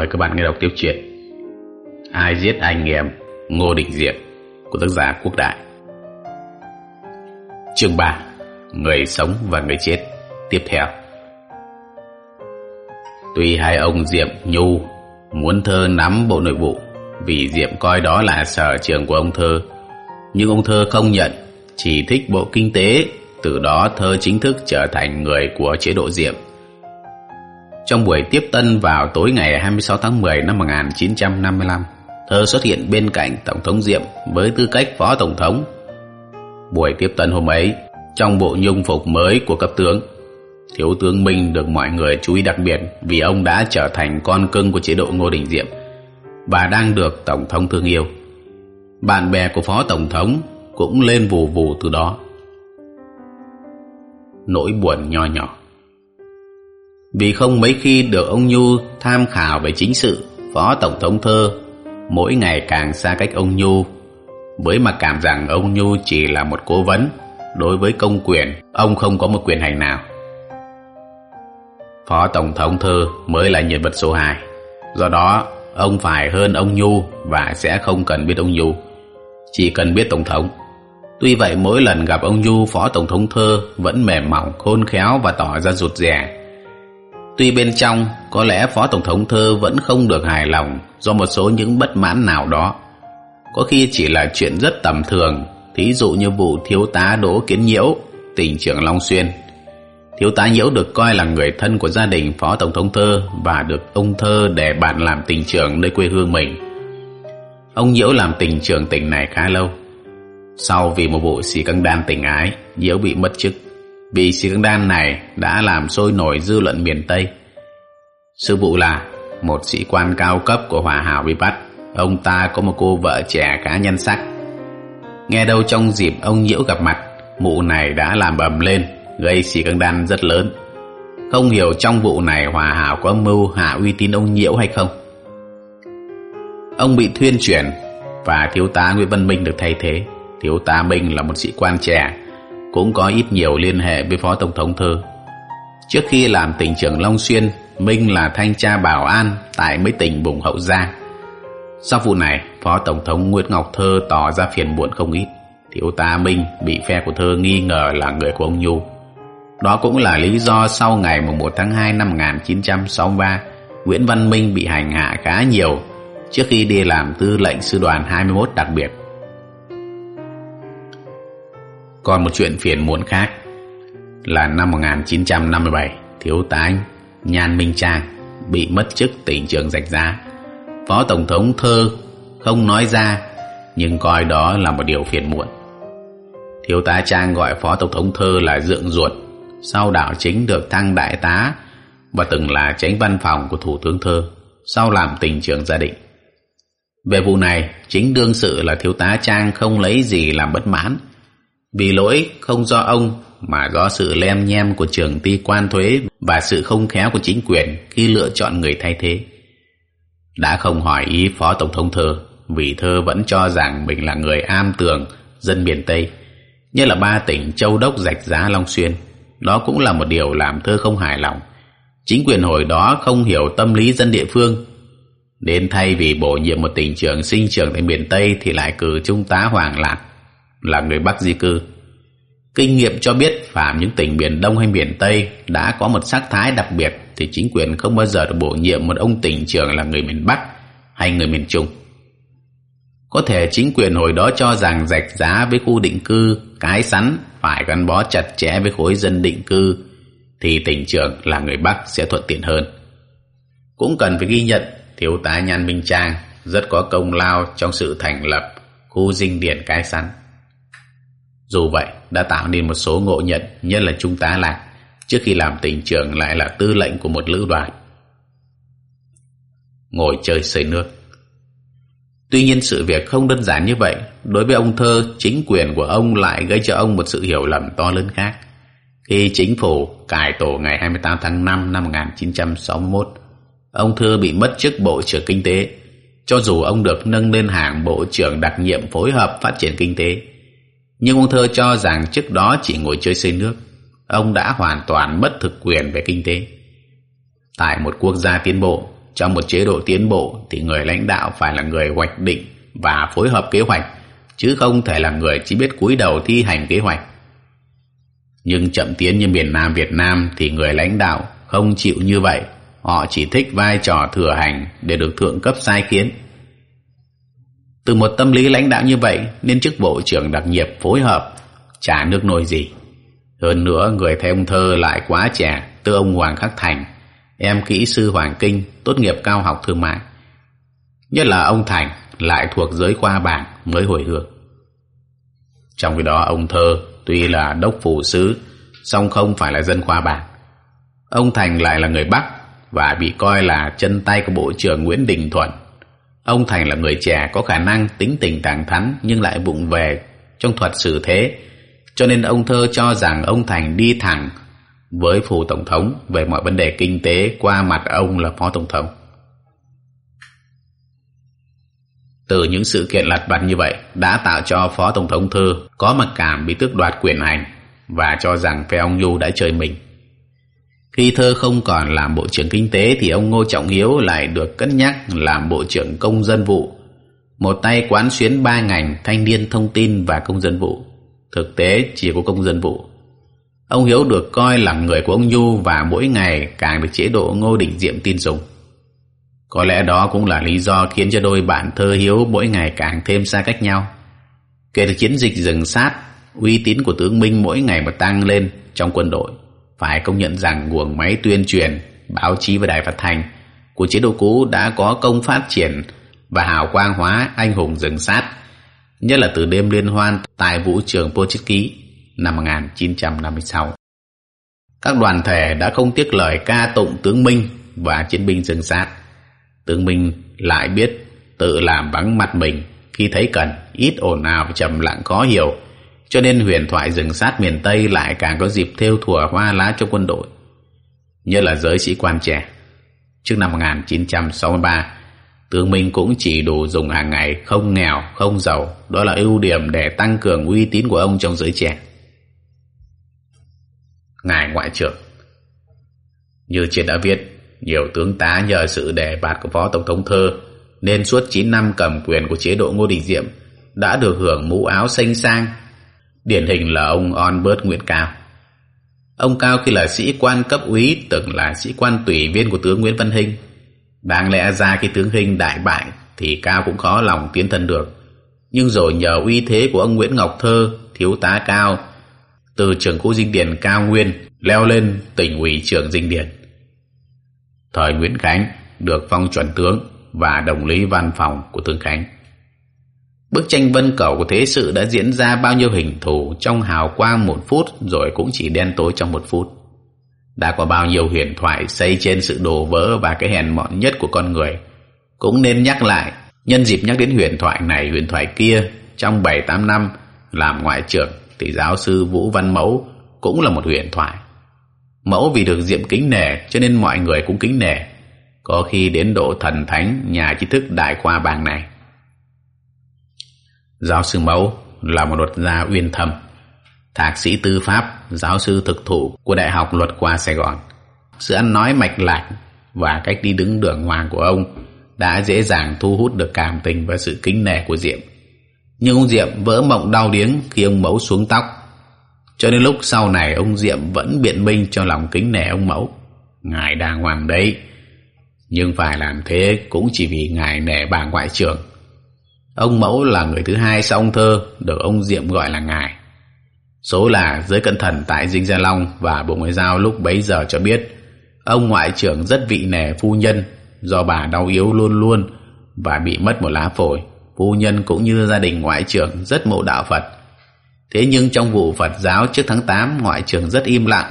Mời các bạn nghe đọc tiếp chuyện Ai giết anh em Ngô Đình Diệm, của tác giả Quốc Đại. Chương 3 Người sống và người chết. Tiếp theo. Tuy hai ông Diệm Nhu muốn Thơ nắm bộ nội vụ vì Diệm coi đó là sở trường của ông Thơ, nhưng ông Thơ không nhận, chỉ thích bộ kinh tế, từ đó Thơ chính thức trở thành người của chế độ Diệm trong buổi tiếp tân vào tối ngày 26 tháng 10 năm 1955, Thơ xuất hiện bên cạnh Tổng thống Diệm với tư cách Phó Tổng thống. Buổi tiếp tân hôm ấy, trong bộ nhung phục mới của cấp tướng, Thiếu tướng Minh được mọi người chú ý đặc biệt vì ông đã trở thành con cưng của chế độ Ngô Đình Diệm và đang được Tổng thống thương yêu. Bạn bè của Phó Tổng thống cũng lên vù vù từ đó. Nỗi buồn nho nhỏ vì không mấy khi được ông Nhu tham khảo về chính sự, Phó Tổng thống Thơ mỗi ngày càng xa cách ông Nhu, với mặc cảm rằng ông Nhu chỉ là một cố vấn, đối với công quyền, ông không có một quyền hành nào. Phó Tổng thống Thơ mới là nhân vật số 2, do đó ông phải hơn ông Nhu và sẽ không cần biết ông Nhu, chỉ cần biết Tổng thống. Tuy vậy mỗi lần gặp ông Nhu, Phó Tổng thống Thơ vẫn mềm mỏng, khôn khéo và tỏ ra rụt rè Tuy bên trong có lẽ Phó Tổng thống Thơ vẫn không được hài lòng do một số những bất mãn nào đó. Có khi chỉ là chuyện rất tầm thường, thí dụ như vụ thiếu tá Đỗ Kiến Nhiễu, tỉnh trưởng Long Xuyên. Thiếu tá Nhiễu được coi là người thân của gia đình Phó Tổng thống Thơ và được ông Thơ để bạn làm tỉnh trưởng nơi quê hương mình. Ông Nhiễu làm tỉnh trưởng tỉnh này khá lâu. Sau vì một vụ xì căng đan tình ái, Nhiễu bị mất chức vì xì căng đan này đã làm sôi nổi dư luận miền Tây. Sư vụ là một sĩ quan cao cấp của Hòa Hảo bị bắt. Ông ta có một cô vợ trẻ khá nhân sắc. Nghe đâu trong dịp ông Nhiễu gặp mặt, mụ này đã làm bầm lên, gây xì căng đan rất lớn. Không hiểu trong vụ này Hòa Hảo có mưu hạ uy tín ông Nhiễu hay không? Ông bị thuyên chuyển và thiếu tá Nguyễn Văn Minh được thay thế. Thiếu tá Minh là một sĩ quan trẻ cũng có ít nhiều liên hệ với Phó Tổng thống Thơ. Trước khi làm tỉnh trưởng Long Xuyên, Minh là thanh tra bảo an tại mấy tỉnh vùng Hậu Giang. Sau vụ này, Phó Tổng thống Nguyễn Ngọc Thơ tỏ ra phiền muộn không ít. Thiếu tá Minh bị phe của Thơ nghi ngờ là người của ông Nhu. Đó cũng là lý do sau ngày 1 tháng 2 năm 1963, Nguyễn Văn Minh bị hành hạ khá nhiều trước khi đi làm tư lệnh sư đoàn 21 đặc biệt. Còn một chuyện phiền muộn khác là năm 1957, thiếu tá Nhan Minh Trang bị mất chức tỉnh trưởng rạch giá. Phó Tổng thống Thơ không nói ra nhưng coi đó là một điều phiền muộn. Thiếu tá Trang gọi Phó Tổng thống Thơ là dượng ruột, sau đảo chính được thăng đại tá và từng là tránh văn phòng của Thủ tướng Thơ, sau làm tỉnh trưởng gia định. Về vụ này, chính đương sự là thiếu tá Trang không lấy gì làm bất mãn, vì lỗi không do ông mà do sự lem nhem của trường ty quan thuế và sự không khéo của chính quyền khi lựa chọn người thay thế. Đã không hỏi ý Phó Tổng thống Thơ, vì Thơ vẫn cho rằng mình là người am tường, dân miền Tây như là ba tỉnh Châu Đốc, Rạch Giá, Long Xuyên. Đó cũng là một điều làm Thơ không hài lòng. Chính quyền hồi đó không hiểu tâm lý dân địa phương nên thay vì bổ nhiệm một tỉnh trưởng sinh trưởng tại miền Tây thì lại cử Trung tá Hoàng Lạc là người Bắc di cư. Kinh nghiệm cho biết phạm những tỉnh miền Đông hay miền Tây đã có một sắc thái đặc biệt thì chính quyền không bao giờ được bổ nhiệm một ông tỉnh trưởng là người miền Bắc hay người miền Trung. Có thể chính quyền hồi đó cho rằng rạch giá với khu định cư, cái sắn phải gắn bó chặt chẽ với khối dân định cư thì tỉnh trưởng là người Bắc sẽ thuận tiện hơn. Cũng cần phải ghi nhận, thiếu tá Nhan Minh Trang rất có công lao trong sự thành lập khu dinh điển cái sắn. Dù vậy, đã tạo nên một số ngộ nhận nhất là Trung tá Lạc trước khi làm tỉnh trưởng lại là tư lệnh của một lữ đoàn. Ngồi chơi xây nước Tuy nhiên sự việc không đơn giản như vậy. Đối với ông Thơ, chính quyền của ông lại gây cho ông một sự hiểu lầm to lớn khác. Khi chính phủ cải tổ ngày 28 tháng 5 năm 1961, ông Thơ bị mất chức Bộ trưởng Kinh tế, cho dù ông được nâng lên hàng Bộ trưởng đặc nhiệm phối hợp phát triển kinh tế. Nhưng ông Thơ cho rằng trước đó chỉ ngồi chơi xây nước, ông đã hoàn toàn mất thực quyền về kinh tế. Tại một quốc gia tiến bộ, trong một chế độ tiến bộ thì người lãnh đạo phải là người hoạch định và phối hợp kế hoạch chứ không thể là người chỉ biết cúi đầu thi hành kế hoạch. Nhưng chậm tiến như miền Nam Việt Nam thì người lãnh đạo không chịu như vậy. Họ chỉ thích vai trò thừa hành để được thượng cấp sai khiến từ một tâm lý lãnh đạo như vậy, nên chức bộ trưởng đặc nhiệm phối hợp trả nước nổi gì. Hơn nữa, người thầy ông thơ lại quá trẻ từ ông Hoàng Khắc Thành, em kỹ sư Hoàng Kinh, tốt nghiệp cao học thương mại. Nhất là ông Thành lại thuộc giới khoa bảng mới hồi hương. Trong khi đó, ông thơ tuy là đốc phủ sứ song không phải là dân khoa bảng. Ông Thành lại là người Bắc và bị coi là chân tay của bộ trưởng Nguyễn Đình Thuận ông Thành là người trẻ có khả năng, tính tình thẳng thắn nhưng lại vụng về trong thuật xử thế. Cho nên ông thơ cho rằng ông Thành đi thẳng với phủ tổng thống về mọi vấn đề kinh tế qua mặt ông là phó tổng thống. Từ những sự kiện lặt vặt như vậy đã tạo cho phó tổng thống thơ có mặc cảm bị tước đoạt quyền hành và cho rằng phe ông nhu đã chơi mình khi thơ không còn làm bộ trưởng kinh tế thì ông ngô trọng hiếu lại được cân nhắc làm bộ trưởng công dân vụ. Một tay quán xuyến ba ngành, thanh niên thông tin và công dân vụ. Thực tế chỉ có công dân vụ. Ông hiếu được coi là người của ông nhu và mỗi ngày càng được chế độ ngô đình diệm tin dùng. Có lẽ đó cũng là lý do khiến cho đôi bạn thơ hiếu mỗi ngày càng thêm xa cách nhau. Kể từ chiến dịch rừng sát, uy tín của tướng minh mỗi ngày mà tăng lên trong quân đội phải công nhận rằng nguồn máy tuyên truyền báo chí và đài phát thanh của chế độ cũ đã có công phát triển và hào quang hóa anh hùng rừng sát nhất là từ đêm liên hoan tại vũ trường Pochitki năm 1956. Các đoàn thể đã không tiếc lời ca tụng tướng Minh và chiến binh rừng sát. Tướng Minh lại biết tự làm vắng mặt mình khi thấy cần, ít ồn ào và trầm lặng khó hiểu, cho nên huyền thoại rừng sát miền Tây lại càng có dịp theo thùa hoa lá cho quân đội. Như là giới sĩ quan trẻ. Trước năm 1963, tướng Minh cũng chỉ đủ dùng hàng ngày, không nghèo, không giàu. Đó là ưu điểm để tăng cường uy tín của ông trong giới trẻ. Ngài Ngoại trưởng Như trên đã viết, nhiều tướng tá nhờ sự đề bạt của Phó Tổng thống Thơ nên suốt 9 năm cầm quyền của chế độ Ngô Đình Diệm đã được hưởng mũ áo xanh sang. Điển hình là ông Onbert Nguyễn Cao. Ông Cao khi là sĩ quan cấp úy từng là sĩ quan tùy viên của tướng Nguyễn Văn Hinh. Đáng lẽ ra khi tướng Hinh đại bại thì Cao cũng khó lòng tiến thân được. Nhưng rồi nhờ uy thế của ông Nguyễn Ngọc Thơ, thiếu tá Cao, từ trưởng khu dinh điển Cao Nguyên leo lên tỉnh ủy trưởng dinh điển. Thời Nguyễn Khánh được phong chuẩn tướng và đồng lý văn phòng của tướng Khánh. Bức tranh vân cầu của thế sự đã diễn ra bao nhiêu hình thù trong hào quang một phút rồi cũng chỉ đen tối trong một phút. Đã có bao nhiêu huyền thoại xây trên sự đổ vỡ và cái hèn mọn nhất của con người. Cũng nên nhắc lại, nhân dịp nhắc đến huyền thoại này huyền thoại kia trong 7-8 năm làm ngoại trưởng thì giáo sư Vũ Văn Mẫu cũng là một huyền thoại. Mẫu vì được diệm kính nể cho nên mọi người cũng kính nể. Có khi đến độ thần thánh nhà trí thức đại khoa bang này. Giáo sư Mẫu là một luật gia uyên thâm, thạc sĩ tư pháp, giáo sư thực thụ của Đại học Luật khoa Sài Gòn. Sự ăn nói mạch lạc và cách đi đứng đường hoàng của ông đã dễ dàng thu hút được cảm tình và sự kính nể của Diệm. Nhưng ông Diệm vỡ mộng đau điếng khi ông Mẫu xuống tóc. Cho đến lúc sau này ông Diệm vẫn biện minh cho lòng kính nể ông Mẫu. Ngài đàng hoàng đấy. Nhưng phải làm thế cũng chỉ vì ngài nể bà ngoại trưởng. Ông Mẫu là người thứ hai sau ông Thơ được ông Diệm gọi là ngài. Số là giới cận thần tại Dinh Gia Long và Bộ Ngoại giao lúc bấy giờ cho biết ông ngoại trưởng rất vị nể phu nhân do bà đau yếu luôn luôn và bị mất một lá phổi. Phu nhân cũng như gia đình ngoại trưởng rất mộ đạo Phật. Thế nhưng trong vụ Phật giáo trước tháng 8, ngoại trưởng rất im lặng,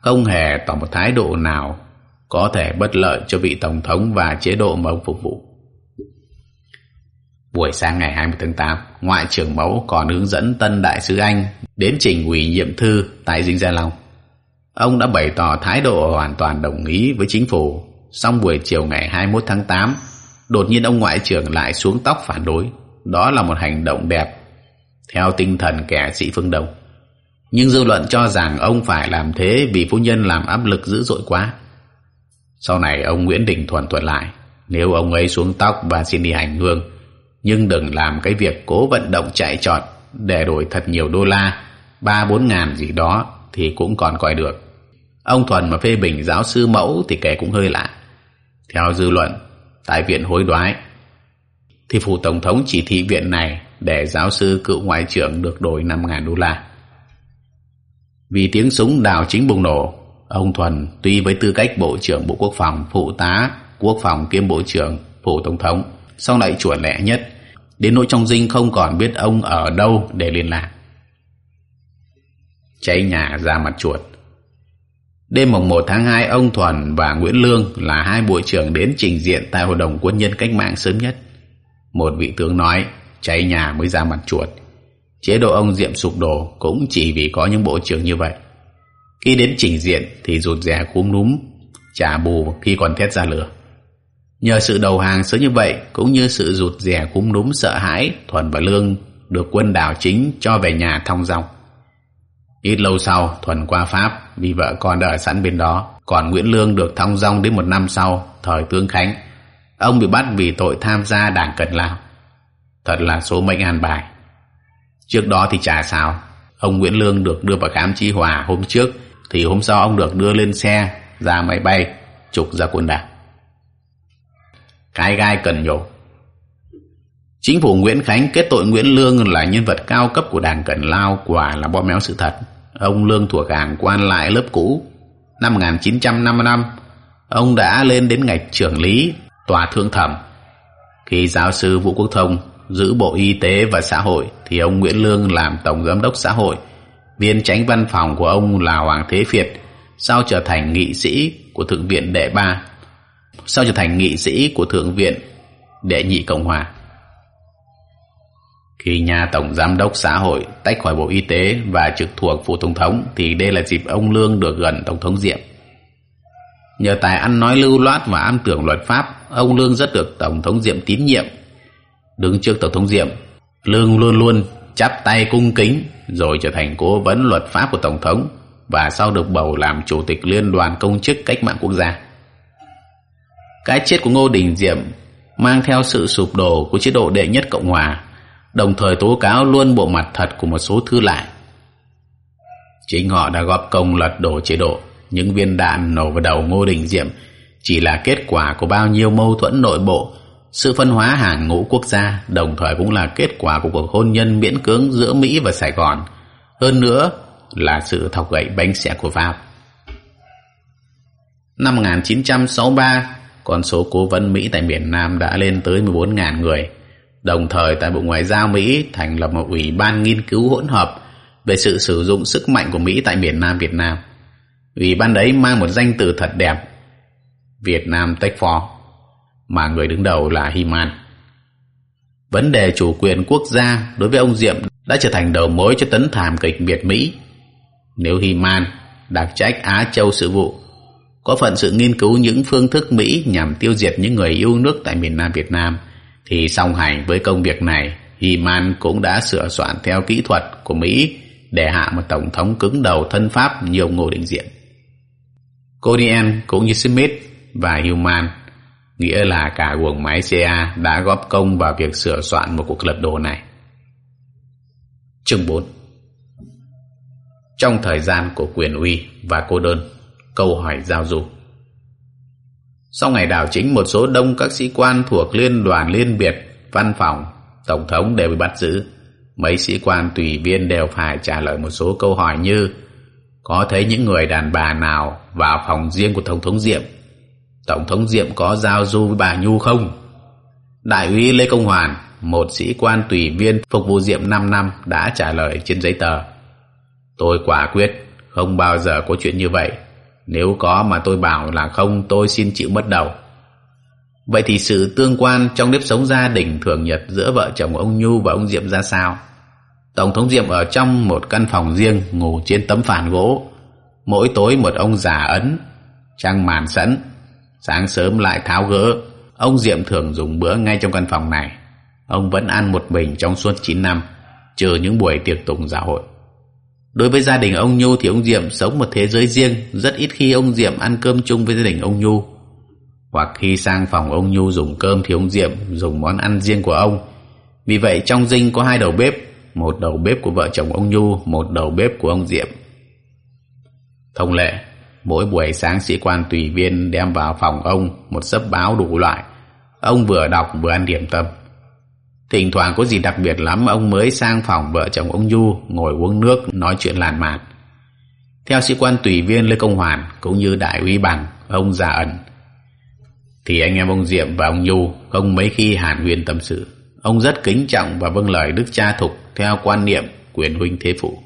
không hề tỏ một thái độ nào có thể bất lợi cho vị Tổng thống và chế độ mà ông phục vụ. Buổi sáng ngày 20 tháng 8, Ngoại trưởng Mẫu còn hướng dẫn tân đại sứ Anh đến trình ủy nhiệm thư tại Dinh Gia Long. Ông đã bày tỏ thái độ hoàn toàn đồng ý với chính phủ. Xong buổi chiều ngày 21 tháng 8, đột nhiên ông Ngoại trưởng lại xuống tóc phản đối. Đó là một hành động đẹp, theo tinh thần kẻ sĩ phương Đông. Nhưng dư luận cho rằng ông phải làm thế vì phu nhân làm áp lực dữ dội quá. Sau này ông Nguyễn Đình Thuần thuật lại nếu ông ấy xuống tóc và xin đi hành hương nhưng đừng làm cái việc cố vận động chạy trọt, để đổi thật nhiều đô la, ba bốn ngàn gì đó thì cũng còn coi được. Ông thuần mà phê bình giáo sư mẫu thì kẻ cũng hơi lạ. Theo dư luận, tại viện hối đoái, thì phủ tổng thống chỉ thị viện này để giáo sư cựu ngoại trưởng được đổi năm ngàn đô la. Vì tiếng súng đào chính bùng nổ, ông thuần tuy với tư cách bộ trưởng bộ quốc phòng phụ tá, quốc phòng kiêm bộ trưởng, phủ tổng thống, song lại chuẩn lẹ nhất đến nỗi trong dinh không còn biết ông ở đâu để liên lạc. Cháy nhà ra mặt chuột. Đêm mùng một tháng hai, ông thuần và nguyễn lương là hai bộ trưởng đến trình diện tại hội đồng quân nhân cách mạng sớm nhất. Một vị tướng nói, cháy nhà mới ra mặt chuột. Chế độ ông diệm sụp đổ cũng chỉ vì có những bộ trưởng như vậy. Khi đến trình diện thì rụt rè cúm núm trả bù khi còn thét ra lửa nhờ sự đầu hàng sớm như vậy, cũng như sự rụt rè cúm núm sợ hãi, thuần và lương được quân đảo chính cho về nhà thong dong. Ít lâu sau, thuần qua pháp, vì vợ con đã ở sẵn bên đó. Còn nguyễn lương được thong dong đến một năm sau, thời tướng khánh. Ông bị bắt vì tội tham gia đảng Cần lao. Thật là số mệnh an bài. Trước đó thì chả sao. Ông nguyễn lương được đưa vào khám chi hòa hôm trước, thì hôm sau ông được đưa lên xe ra máy bay, trục ra quân đảo cái gai cần nhổ. Chính phủ nguyễn khánh kết tội nguyễn lương là nhân vật cao cấp của đảng cần lao, quả là bóp méo sự thật. Ông lương thuộc hàng quan lại lớp cũ. Năm 1955 ông đã lên đến ngạch trưởng lý, tòa thương thẩm. Khi giáo sư vũ quốc thông giữ bộ y tế và xã hội, thì ông nguyễn lương làm tổng giám đốc xã hội. Viên tránh văn phòng của ông là hoàng thế việt sau trở thành nghị sĩ của thượng viện đệ ba sau trở thành nghị sĩ của thượng viện đệ nhị cộng hòa? Khi nhà tổng giám đốc xã hội tách khỏi bộ y tế và trực thuộc phủ tổng thống, thì đây là dịp ông lương được gần tổng thống diệm. Nhờ tài ăn nói lưu loát và am tưởng luật pháp, ông lương rất được tổng thống diệm tín nhiệm. Đứng trước tổng thống diệm, lương luôn luôn chắp tay cung kính, rồi trở thành cố vấn luật pháp của tổng thống và sau được bầu làm chủ tịch liên đoàn công chức cách mạng quốc gia cái chết của ngô đình diệm mang theo sự sụp đổ của chế độ đệ nhất cộng hòa, đồng thời tố cáo luôn bộ mặt thật của một số thư lại. Chính họ đã góp công lật đổ chế độ, những viên đạn nổ vào đầu ngô đình diệm chỉ là kết quả của bao nhiêu mâu thuẫn nội bộ, sự phân hóa hàng ngũ quốc gia, đồng thời cũng là kết quả của cuộc hôn nhân miễn cưỡng giữa mỹ và sài gòn, hơn nữa là sự thọc gậy bánh xe của pháp. Năm 1963 con số cố vấn Mỹ tại miền Nam đã lên tới 14.000 người. Đồng thời tại Bộ Ngoại giao Mỹ thành lập một ủy ban nghiên cứu hỗn hợp về sự sử dụng sức mạnh của Mỹ tại miền Nam Việt Nam. Ủy ban đấy mang một danh từ thật đẹp, Việt Nam Tech For, mà người đứng đầu là Himan. Vấn đề chủ quyền quốc gia đối với ông Diệm đã trở thành đầu mối cho tấn thảm kịch Việt Mỹ. Nếu Himan đặc trách Á Châu sự vụ có phận sự nghiên cứu những phương thức Mỹ nhằm tiêu diệt những người yêu nước tại miền Nam Việt Nam, thì song hành với công việc này, Iman cũng đã sửa soạn theo kỹ thuật của Mỹ để hạ một tổng thống cứng đầu thân Pháp như ông Ngô Đình Diệm. Codian cũng như Smith và Human, nghĩa là cả guồng máy CA đã góp công vào việc sửa soạn một cuộc lật đổ này. Chương 4 Trong thời gian của quyền uy và cô đơn, câu hỏi giao du. Sau ngày đảo chính một số đông các sĩ quan thuộc liên đoàn liên biệt, văn phòng, tổng thống đều bị bắt giữ. Mấy sĩ quan tùy viên đều phải trả lời một số câu hỏi như có thấy những người đàn bà nào vào phòng riêng của Tổng thống Diệm? Tổng thống Diệm có giao du với bà Nhu không? Đại úy Lê Công Hoàn, một sĩ quan tùy viên phục vụ Diệm 5 năm đã trả lời trên giấy tờ. Tôi quả quyết, không bao giờ có chuyện như vậy. Nếu có mà tôi bảo là không tôi xin chịu mất đầu. Vậy thì sự tương quan trong nếp sống gia đình thường nhật giữa vợ chồng ông Nhu và ông Diệm ra sao? Tổng thống Diệm ở trong một căn phòng riêng ngủ trên tấm phản gỗ. Mỗi tối một ông già ấn, trăng màn sẵn. Sáng sớm lại tháo gỡ. Ông Diệm thường dùng bữa ngay trong căn phòng này. Ông vẫn ăn một mình trong suốt 9 năm, trừ những buổi tiệc tùng xã hội. Đối với gia đình ông Nhu thì ông Diệm sống một thế giới riêng, rất ít khi ông Diệm ăn cơm chung với gia đình ông Nhu. hoặc khi sang phòng ông Nhu dùng cơm thì ông Diệm dùng món ăn riêng của ông. Vì vậy trong dinh có hai đầu bếp, một đầu bếp của vợ chồng ông Nhu, một đầu bếp của ông Diệm. Thông lệ, mỗi buổi sáng sĩ quan tùy viên đem vào phòng ông một sấp báo đủ loại. Ông vừa đọc vừa ăn điểm tâm. Thỉnh thoảng có gì đặc biệt lắm ông mới sang phòng vợ chồng ông Du ngồi uống nước nói chuyện làn mạt. Theo sĩ quan tùy viên Lê Công Hoàn cũng như đại úy bằng ông Già Ẩn thì anh em ông Diệm và ông Du không mấy khi hàn huyên tâm sự. Ông rất kính trọng và vâng lời đức cha thục theo quan niệm quyền huynh thế phụ.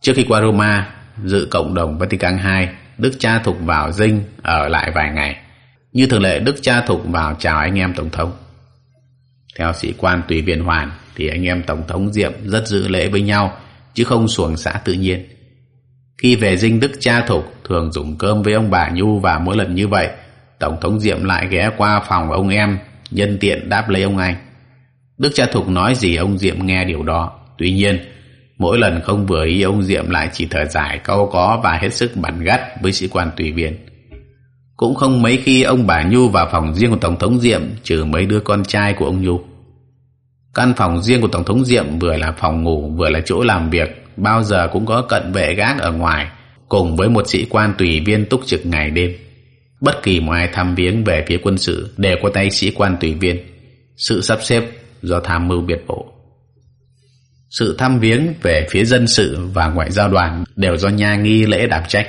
Trước khi qua Roma, dự cộng đồng Vatican II, đức cha thục vào dinh ở lại vài ngày. Như thường lệ đức cha thục vào chào anh em tổng thống. Theo sĩ quan tùy viên hoàn thì anh em tổng thống Diệm rất giữ lễ với nhau chứ không xuồng xã tự nhiên. Khi về dinh đức cha thục thường dùng cơm với ông bà Nhu và mỗi lần như vậy Tổng thống Diệm lại ghé qua phòng ông em nhân tiện đáp lấy ông anh. Đức cha Thục nói gì ông Diệm nghe điều đó. Tuy nhiên, mỗi lần không vừa ý ông Diệm lại chỉ thở dài câu có và hết sức bắn gắt với sĩ quan tùy viên. Cũng không mấy khi ông bà Nhu vào phòng riêng của Tổng thống Diệm trừ mấy đứa con trai của ông Nhu. Căn phòng riêng của Tổng thống Diệm vừa là phòng ngủ vừa là chỗ làm việc, bao giờ cũng có cận vệ gác ở ngoài, cùng với một sĩ quan tùy viên túc trực ngày đêm. Bất kỳ một ai thăm viếng về phía quân sự đều có tay sĩ quan tùy viên, sự sắp xếp do tham mưu biệt bộ. Sự thăm viếng về phía dân sự và ngoại giao đoàn đều do nha nghi lễ đảm trách.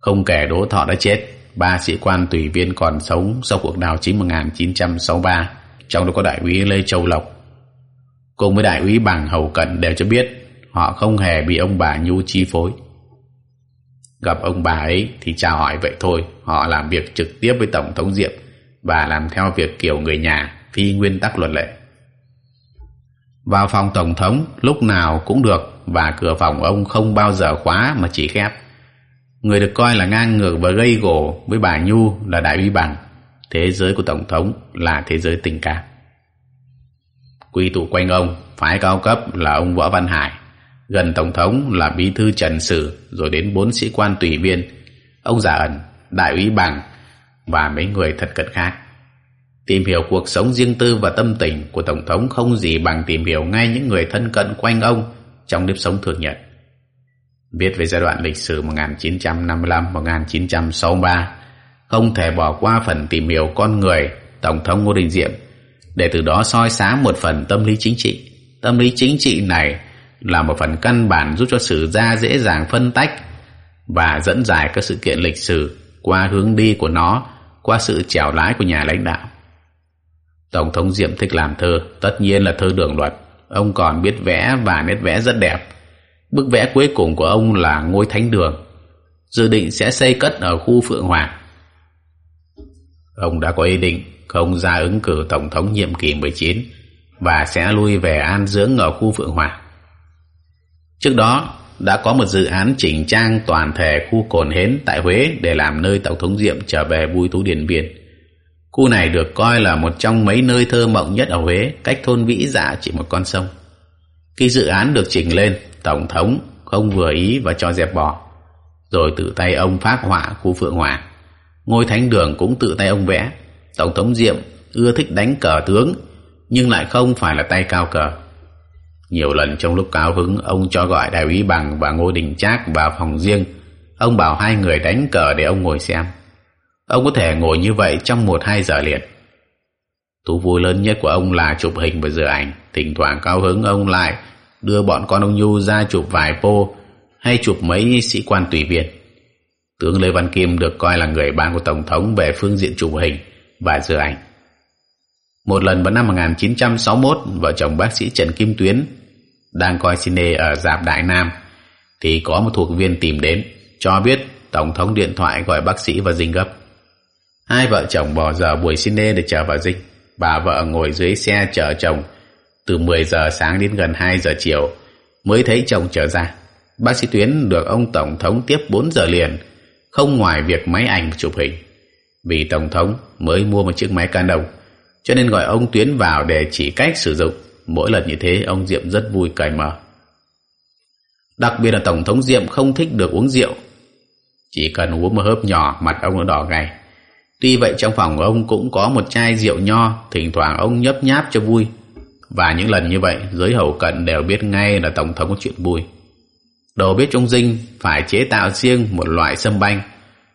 Không kể Đỗ Thọ đã chết, ba sĩ quan tùy viên còn sống sau cuộc đào chính 1963, trong đó có đại úy Lê Châu Lộc. Cùng với đại úy Bằng Hầu Cận đều cho biết họ không hề bị ông bà Nhu chi phối. Gặp ông bà ấy thì chào hỏi vậy thôi, họ làm việc trực tiếp với Tổng thống Diệm và làm theo việc kiểu người nhà, phi nguyên tắc luật lệ. Vào phòng Tổng thống lúc nào cũng được và cửa phòng ông không bao giờ khóa mà chỉ khép. Người được coi là ngang ngược và gây gổ với bà Nhu là Đại úy Bằng. Thế giới của Tổng thống là thế giới tình cảm. Quy tụ quanh ông, phái cao cấp là ông Võ Văn Hải, gần tổng thống là bí thư trần sử rồi đến bốn sĩ quan tùy viên ông già ẩn đại úy bằng và mấy người thật cận khác tìm hiểu cuộc sống riêng tư và tâm tình của tổng thống không gì bằng tìm hiểu ngay những người thân cận quanh ông trong nếp sống thường nhật viết về giai đoạn lịch sử 1955-1963 không thể bỏ qua phần tìm hiểu con người tổng thống Ngô Đình Diệm để từ đó soi sáng một phần tâm lý chính trị tâm lý chính trị này là một phần căn bản giúp cho sử gia dễ dàng phân tách và dẫn giải các sự kiện lịch sử qua hướng đi của nó qua sự chèo lái của nhà lãnh đạo. Tổng thống Diệm thích làm thơ, tất nhiên là thơ đường luật. Ông còn biết vẽ và nét vẽ rất đẹp. Bức vẽ cuối cùng của ông là ngôi thánh đường, dự định sẽ xây cất ở khu Phượng Hoàng. Ông đã có ý định không ra ứng cử Tổng thống nhiệm kỳ 19 và sẽ lui về an dưỡng ở khu Phượng Hoàng. Trước đó đã có một dự án chỉnh trang toàn thể khu cồn hến tại Huế để làm nơi Tổng thống Diệm trở về vui thú Điện Biên. Khu này được coi là một trong mấy nơi thơ mộng nhất ở Huế, cách thôn Vĩ Dạ chỉ một con sông. Khi dự án được chỉnh lên, Tổng thống không vừa ý và cho dẹp bỏ. Rồi tự tay ông phát họa khu Phượng Hòa. Ngôi thánh đường cũng tự tay ông vẽ. Tổng thống Diệm ưa thích đánh cờ tướng, nhưng lại không phải là tay cao cờ. Nhiều lần trong lúc cao hứng, ông cho gọi đại úy bằng và Ngô Đình Trác vào phòng riêng. Ông bảo hai người đánh cờ để ông ngồi xem. Ông có thể ngồi như vậy trong một hai giờ liền. Thú vui lớn nhất của ông là chụp hình và rửa ảnh. Thỉnh thoảng cao hứng ông lại đưa bọn con ông Nhu ra chụp vài pô hay chụp mấy sĩ quan tùy viên. Tướng Lê Văn Kim được coi là người bạn của Tổng thống về phương diện chụp hình và dự ảnh. Một lần vào năm 1961, vợ chồng bác sĩ Trần Kim Tuyến đang coi cine ở dạp Đại Nam thì có một thuộc viên tìm đến cho biết tổng thống điện thoại gọi bác sĩ và dinh gấp. Hai vợ chồng bỏ giờ buổi cine để chờ vào dinh. Bà vợ ngồi dưới xe chờ chồng từ 10 giờ sáng đến gần 2 giờ chiều mới thấy chồng trở ra. Bác sĩ Tuyến được ông Tổng thống tiếp 4 giờ liền, không ngoài việc máy ảnh chụp hình. Vì Tổng thống mới mua một chiếc máy Canon, cho nên gọi ông Tuyến vào để chỉ cách sử dụng. Mỗi lần như thế ông Diệm rất vui cởi mở. Đặc biệt là Tổng thống Diệm không thích được uống rượu. Chỉ cần uống một hớp nhỏ mặt ông đã đỏ ngay. Tuy vậy trong phòng ông cũng có một chai rượu nho, thỉnh thoảng ông nhấp nháp cho vui. Và những lần như vậy, giới hậu cận đều biết ngay là Tổng thống có chuyện vui. Đầu bếp trung dinh phải chế tạo riêng một loại sâm banh.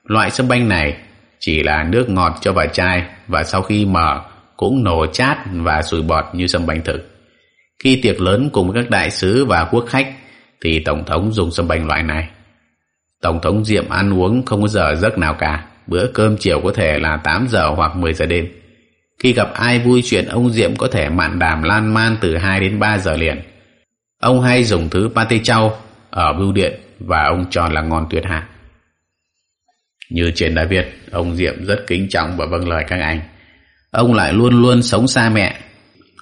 Loại sâm banh này chỉ là nước ngọt cho vào chai và sau khi mở cũng nổ chát và sùi bọt như sâm banh thực. Khi tiệc lớn cùng các đại sứ và quốc khách thì Tổng thống dùng sâm banh loại này. Tổng thống Diệm ăn uống không có giờ giấc nào cả. Bữa cơm chiều có thể là 8 giờ hoặc 10 giờ đêm. Khi gặp ai vui chuyện ông Diệm có thể mạn đàm lan man từ 2 đến 3 giờ liền. Ông hay dùng thứ pate trao ở bưu điện và ông cho là ngon tuyệt hạ. Như trên đã viết, ông Diệm rất kính trọng và vâng lời các anh. Ông lại luôn luôn sống xa mẹ.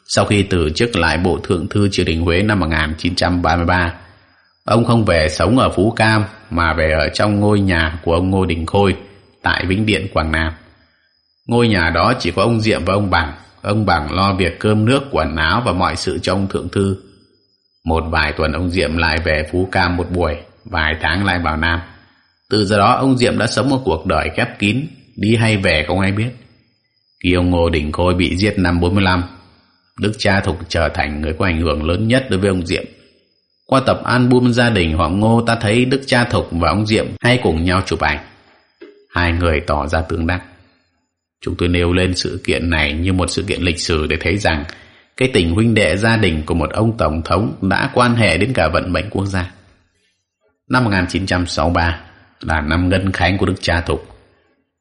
Sau khi từ chức lại Bộ Thượng Thư Triều Đình Huế năm 1933, ông không về sống ở Phú Cam mà về ở trong ngôi nhà của ông Ngô Đình Khôi tại Vĩnh Điện, Quảng Nam. Ngôi nhà đó chỉ có ông Diệm và ông Bằng. Ông Bằng lo việc cơm nước, quần áo và mọi sự cho ông Thượng Thư. Một vài tuần ông Diệm lại về Phú Cam một buổi, vài tháng lại vào Nam. Từ giờ đó ông Diệm đã sống một cuộc đời khép kín, đi hay về không ai biết. Khi ông Ngô Đình Khôi bị giết năm 45, Đức cha Thục trở thành người có ảnh hưởng lớn nhất đối với ông Diệm. Qua tập album gia đình họ Ngô ta thấy Đức cha Thục và ông Diệm hay cùng nhau chụp ảnh. Hai người tỏ ra tương đắc. Chúng tôi nêu lên sự kiện này như một sự kiện lịch sử để thấy rằng cái tình huynh đệ gia đình của một ông tổng thống đã quan hệ đến cả vận mệnh quốc gia. Năm 1963 là năm ngân khánh của Đức Cha Thục.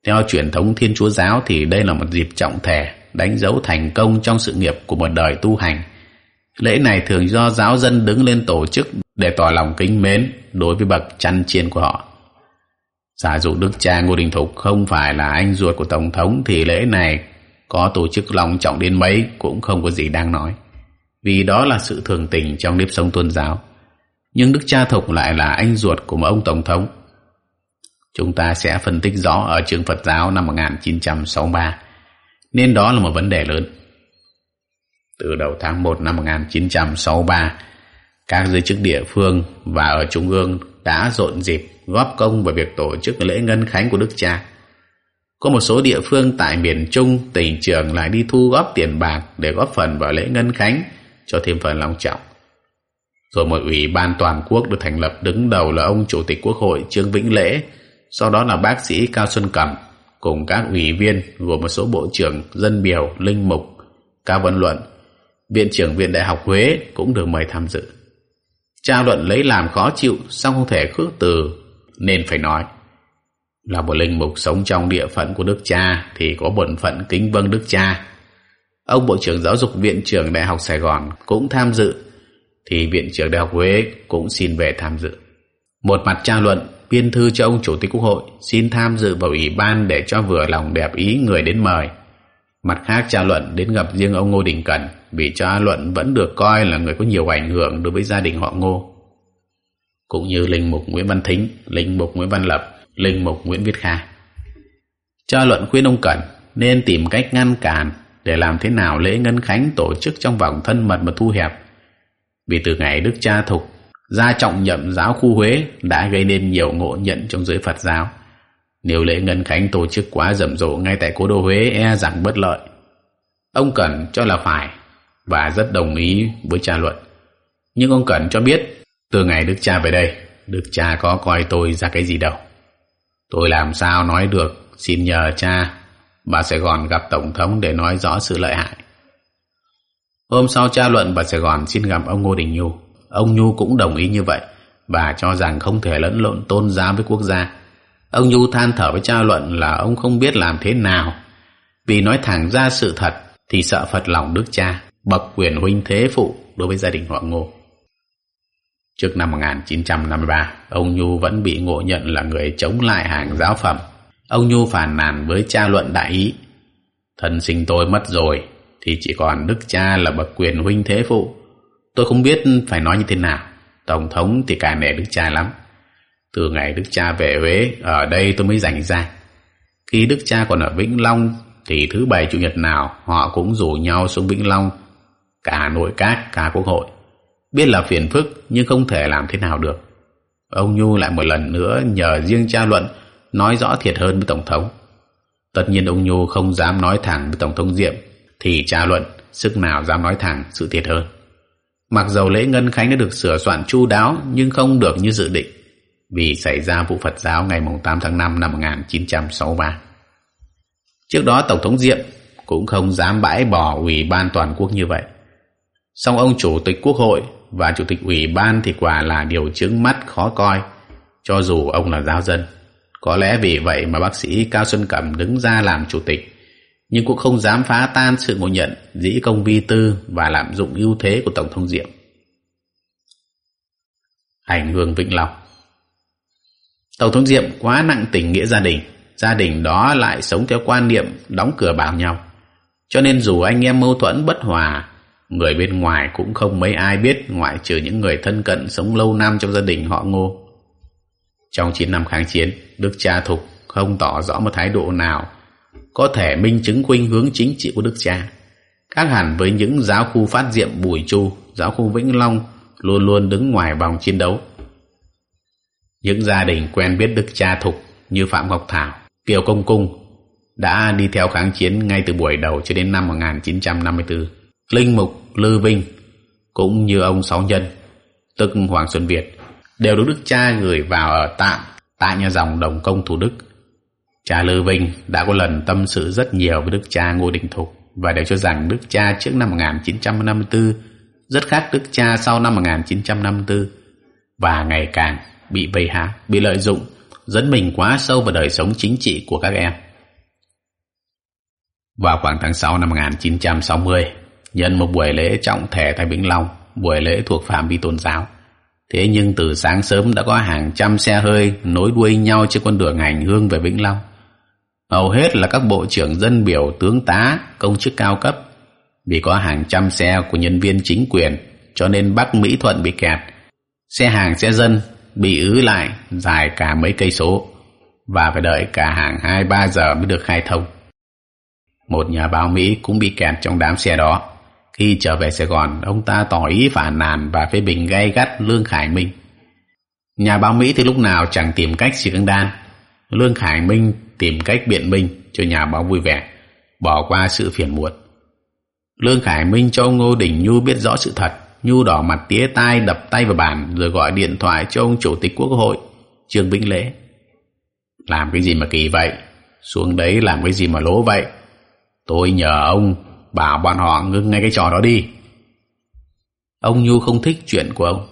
Theo truyền thống Thiên Chúa Giáo thì đây là một dịp trọng thể đánh dấu thành công trong sự nghiệp của một đời tu hành. Lễ này thường do giáo dân đứng lên tổ chức để tỏ lòng kính mến đối với bậc chăn chiên của họ. Giả dụ Đức Cha Ngô Đình Thục không phải là anh ruột của Tổng thống thì lễ này có tổ chức long trọng đến mấy cũng không có gì đang nói. Vì đó là sự thường tình trong nếp sống tôn giáo. Nhưng Đức Cha Thục lại là anh ruột của một ông Tổng thống. Chúng ta sẽ phân tích rõ ở trường Phật giáo năm 1963. Nên đó là một vấn đề lớn. Từ đầu tháng 1 năm 1963, các giới chức địa phương và ở Trung ương đã rộn dịp góp công vào việc tổ chức lễ ngân khánh của Đức Cha. Có một số địa phương tại miền Trung, tỉnh trường lại đi thu góp tiền bạc để góp phần vào lễ ngân khánh cho thêm phần long trọng. Rồi một ủy ban toàn quốc được thành lập đứng đầu là ông Chủ tịch Quốc hội Trương Vĩnh Lễ, sau đó là bác sĩ Cao Xuân Cẩm, cùng các ủy viên gồm một số bộ trưởng, dân biểu, linh mục, cao văn luận, viện trưởng viện đại học Huế cũng được mời tham dự. Cha luận lấy làm khó chịu, sao không thể khước từ, nên phải nói. Là một linh mục sống trong địa phận của Đức Cha thì có bổn phận kính vâng Đức Cha. Ông Bộ trưởng Giáo dục Viện trưởng Đại học Sài Gòn cũng tham dự, thì Viện trưởng Đại học Huế cũng xin về tham dự. Một mặt tra luận, biên thư cho ông Chủ tịch Quốc hội xin tham dự vào ủy ban để cho vừa lòng đẹp ý người đến mời. Mặt khác cha luận đến gặp riêng ông Ngô Đình Cẩn vì cha luận vẫn được coi là người có nhiều ảnh hưởng đối với gia đình họ Ngô. Cũng như linh mục Nguyễn Văn Thính, linh mục Nguyễn Văn Lập, linh mục Nguyễn Viết Kha. Cha luận khuyên ông Cẩn nên tìm cách ngăn cản để làm thế nào lễ ngân khánh tổ chức trong vòng thân mật mà thu hẹp. Vì từ ngày Đức Cha Thục gia trọng nhậm giáo khu Huế đã gây nên nhiều ngộ nhận trong giới Phật giáo. Nếu lễ ngân khánh tổ chức quá rầm rộ ngay tại cố đô Huế e rằng bất lợi. Ông Cẩn cho là phải và rất đồng ý với cha luận. Nhưng ông Cẩn cho biết từ ngày Đức Cha về đây, Đức Cha có coi tôi ra cái gì đâu. Tôi làm sao nói được xin nhờ cha bà Sài Gòn gặp Tổng thống để nói rõ sự lợi hại. Hôm sau cha luận bà Sài Gòn xin gặp ông Ngô Đình Nhu. Ông Nhu cũng đồng ý như vậy và cho rằng không thể lẫn lộn tôn giáo với quốc gia. Ông Nhu than thở với cha luận là ông không biết làm thế nào vì nói thẳng ra sự thật thì sợ phật lòng đức cha bậc quyền huynh thế phụ đối với gia đình họ Ngô. Trước năm 1953, ông Nhu vẫn bị ngộ nhận là người chống lại hàng giáo phẩm. Ông Nhu phàn nàn với cha luận đại ý. Thân sinh tôi mất rồi, thì chỉ còn đức cha là bậc quyền huynh thế phụ. Tôi không biết phải nói như thế nào. Tổng thống thì cả nể đức cha lắm. Từ ngày đức cha về Huế, ở đây tôi mới rảnh ra. Khi đức cha còn ở Vĩnh Long, thì thứ bảy chủ nhật nào họ cũng rủ nhau xuống Vĩnh Long, cả nội các, cả quốc hội. Biết là phiền phức nhưng không thể làm thế nào được. Ông Nhu lại một lần nữa nhờ riêng cha luận nói rõ thiệt hơn với Tổng thống. tất nhiên ông nhu không dám nói thẳng với tổng thống diệm thì cha luận sức nào dám nói thẳng sự thiệt hơn mặc dầu lễ ngân khánh đã được sửa soạn chu đáo nhưng không được như dự định vì xảy ra vụ Phật giáo ngày 8 tháng 5 năm 1963. Trước đó Tổng thống Diệm cũng không dám bãi bỏ Ủy ban toàn quốc như vậy. Song ông Chủ tịch Quốc hội và Chủ tịch Ủy ban thì quả là điều chứng mắt khó coi, cho dù ông là giáo dân. Có lẽ vì vậy mà bác sĩ Cao Xuân Cẩm đứng ra làm Chủ tịch, nhưng cũng không dám phá tan sự ngộ nhận dĩ công vi tư và lạm dụng ưu thế của Tổng thống Diệm. Hành hương Vĩnh Long Tổng thống Diệm quá nặng tình nghĩa gia đình, gia đình đó lại sống theo quan niệm đóng cửa bảo nhau. Cho nên dù anh em mâu thuẫn bất hòa, người bên ngoài cũng không mấy ai biết ngoại trừ những người thân cận sống lâu năm trong gia đình họ ngô. Trong 9 năm kháng chiến, Đức cha Thục không tỏ rõ một thái độ nào có thể minh chứng khuynh hướng chính trị của Đức cha. Khác hẳn với những giáo khu phát diệm Bùi Chu, giáo khu Vĩnh Long luôn luôn đứng ngoài vòng chiến đấu những gia đình quen biết Đức cha Thục như Phạm Ngọc Thảo, Kiều Công Cung đã đi theo kháng chiến ngay từ buổi đầu cho đến năm 1954. Linh Mục Lư Vinh cũng như ông Sáu Nhân, tức Hoàng Xuân Việt, đều được Đức cha gửi vào ở tạm tại nhà dòng Đồng Công Thủ Đức. Cha Lư Vinh đã có lần tâm sự rất nhiều với Đức cha Ngô Đình Thục và đều cho rằng Đức cha trước năm 1954 rất khác Đức cha sau năm 1954 và ngày càng bị vây hãm, bị lợi dụng, dẫn mình quá sâu vào đời sống chính trị của các em. Vào khoảng tháng 6 năm 1960, nhân một buổi lễ trọng thể tại Vĩnh Long, buổi lễ thuộc phạm vi tôn giáo. Thế nhưng từ sáng sớm đã có hàng trăm xe hơi nối đuôi nhau trên con đường hành hương về Vĩnh Long. Hầu hết là các bộ trưởng dân biểu, tướng tá, công chức cao cấp. Vì có hàng trăm xe của nhân viên chính quyền, cho nên Bắc Mỹ Thuận bị kẹt. Xe hàng xe dân bị ứ lại dài cả mấy cây số và phải đợi cả hàng hai ba giờ mới được khai thông. Một nhà báo Mỹ cũng bị kẹt trong đám xe đó. Khi trở về Sài Gòn, ông ta tỏ ý phản nàn và phê bình gay gắt Lương Khải Minh. Nhà báo Mỹ thì lúc nào chẳng tìm cách xì căng đan. Lương Khải Minh tìm cách biện minh cho nhà báo vui vẻ, bỏ qua sự phiền muộn. Lương Khải Minh cho Ngô Đình Nhu biết rõ sự thật Nhu đỏ mặt tía tai đập tay vào bàn rồi gọi điện thoại cho ông chủ tịch quốc hội Trương Vĩnh Lễ. Làm cái gì mà kỳ vậy? Xuống đấy làm cái gì mà lố vậy? Tôi nhờ ông bảo bọn họ ngưng ngay cái trò đó đi. Ông Nhu không thích chuyện của ông.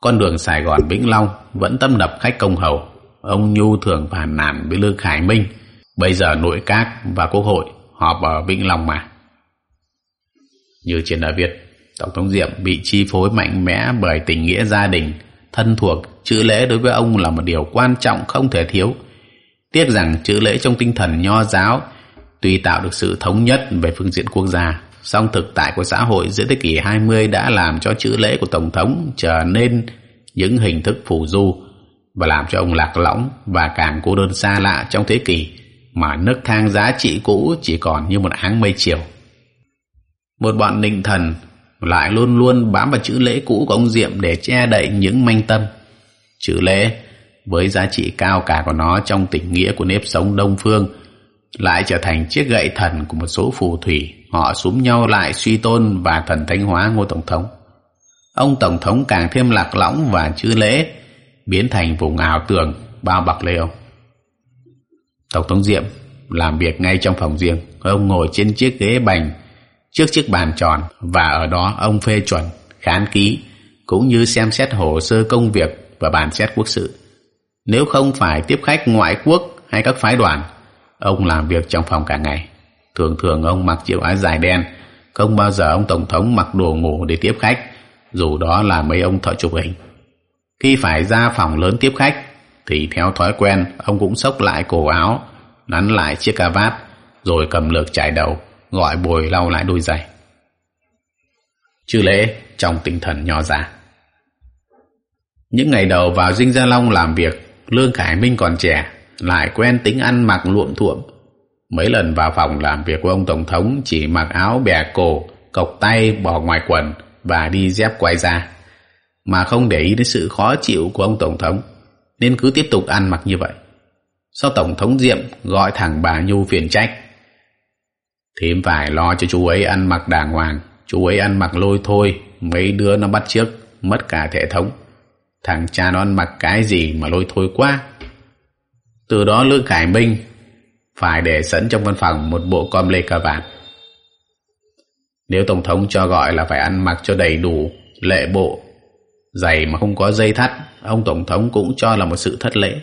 Con đường Sài Gòn Vĩnh Long vẫn tâm đập khách công hầu. Ông Nhu thường phản nản với Lương Khải Minh. Bây giờ nội các và quốc hội họp ở Vĩnh Long mà. Như trên đã viết, Tổng thống Diệm bị chi phối mạnh mẽ bởi tình nghĩa gia đình, thân thuộc, chữ lễ đối với ông là một điều quan trọng không thể thiếu. Tiếc rằng chữ lễ trong tinh thần nho giáo tuy tạo được sự thống nhất về phương diện quốc gia, song thực tại của xã hội giữa thế kỷ 20 đã làm cho chữ lễ của Tổng thống trở nên những hình thức phù du và làm cho ông lạc lõng và càng cô đơn xa lạ trong thế kỷ mà nước thang giá trị cũ chỉ còn như một áng mây chiều. Một bọn nịnh thần lại luôn luôn bám vào chữ lễ cũ của ông Diệm để che đậy những manh tâm. Chữ lễ với giá trị cao cả của nó trong tình nghĩa của nếp sống đông phương lại trở thành chiếc gậy thần của một số phù thủy họ súm nhau lại suy tôn và thần thánh hóa ngôi tổng thống. Ông tổng thống càng thêm lạc lõng và chữ lễ biến thành vùng ảo tưởng bao bọc lấy ông. Tổng thống Diệm làm việc ngay trong phòng riêng, ông ngồi trên chiếc ghế bành trước chiếc bàn tròn và ở đó ông phê chuẩn, khán ký cũng như xem xét hồ sơ công việc và bàn xét quốc sự. Nếu không phải tiếp khách ngoại quốc hay các phái đoàn, ông làm việc trong phòng cả ngày. Thường thường ông mặc chiếc áo dài đen, không bao giờ ông Tổng thống mặc đồ ngủ để tiếp khách, dù đó là mấy ông thợ chụp hình. Khi phải ra phòng lớn tiếp khách, thì theo thói quen ông cũng xốc lại cổ áo, nắn lại chiếc cà vát, rồi cầm lược chải đầu gọi bồi lau lại đôi giày. Chư lễ, trong tinh thần nho giả những ngày đầu vào dinh gia long làm việc, lương khải minh còn trẻ, lại quen tính ăn mặc luộm thuộm. Mấy lần vào phòng làm việc của ông tổng thống, chỉ mặc áo bè cổ, cộc tay bỏ ngoài quần và đi dép quay ra. Mà không để ý đến sự khó chịu của ông tổng thống, nên cứ tiếp tục ăn mặc như vậy. Sau Tổng thống Diệm gọi thẳng bà Nhu phiền trách? Thím phải lo cho chú ấy ăn mặc đàng hoàng, chú ấy ăn mặc lôi thôi, mấy đứa nó bắt trước, mất cả hệ thống. Thằng cha nó ăn mặc cái gì mà lôi thôi quá. Từ đó Lương Khải Minh phải để sẵn trong văn phòng một bộ com lê cà vạt. Nếu Tổng thống cho gọi là phải ăn mặc cho đầy đủ, lệ bộ, giày mà không có dây thắt, ông Tổng thống cũng cho là một sự thất lễ.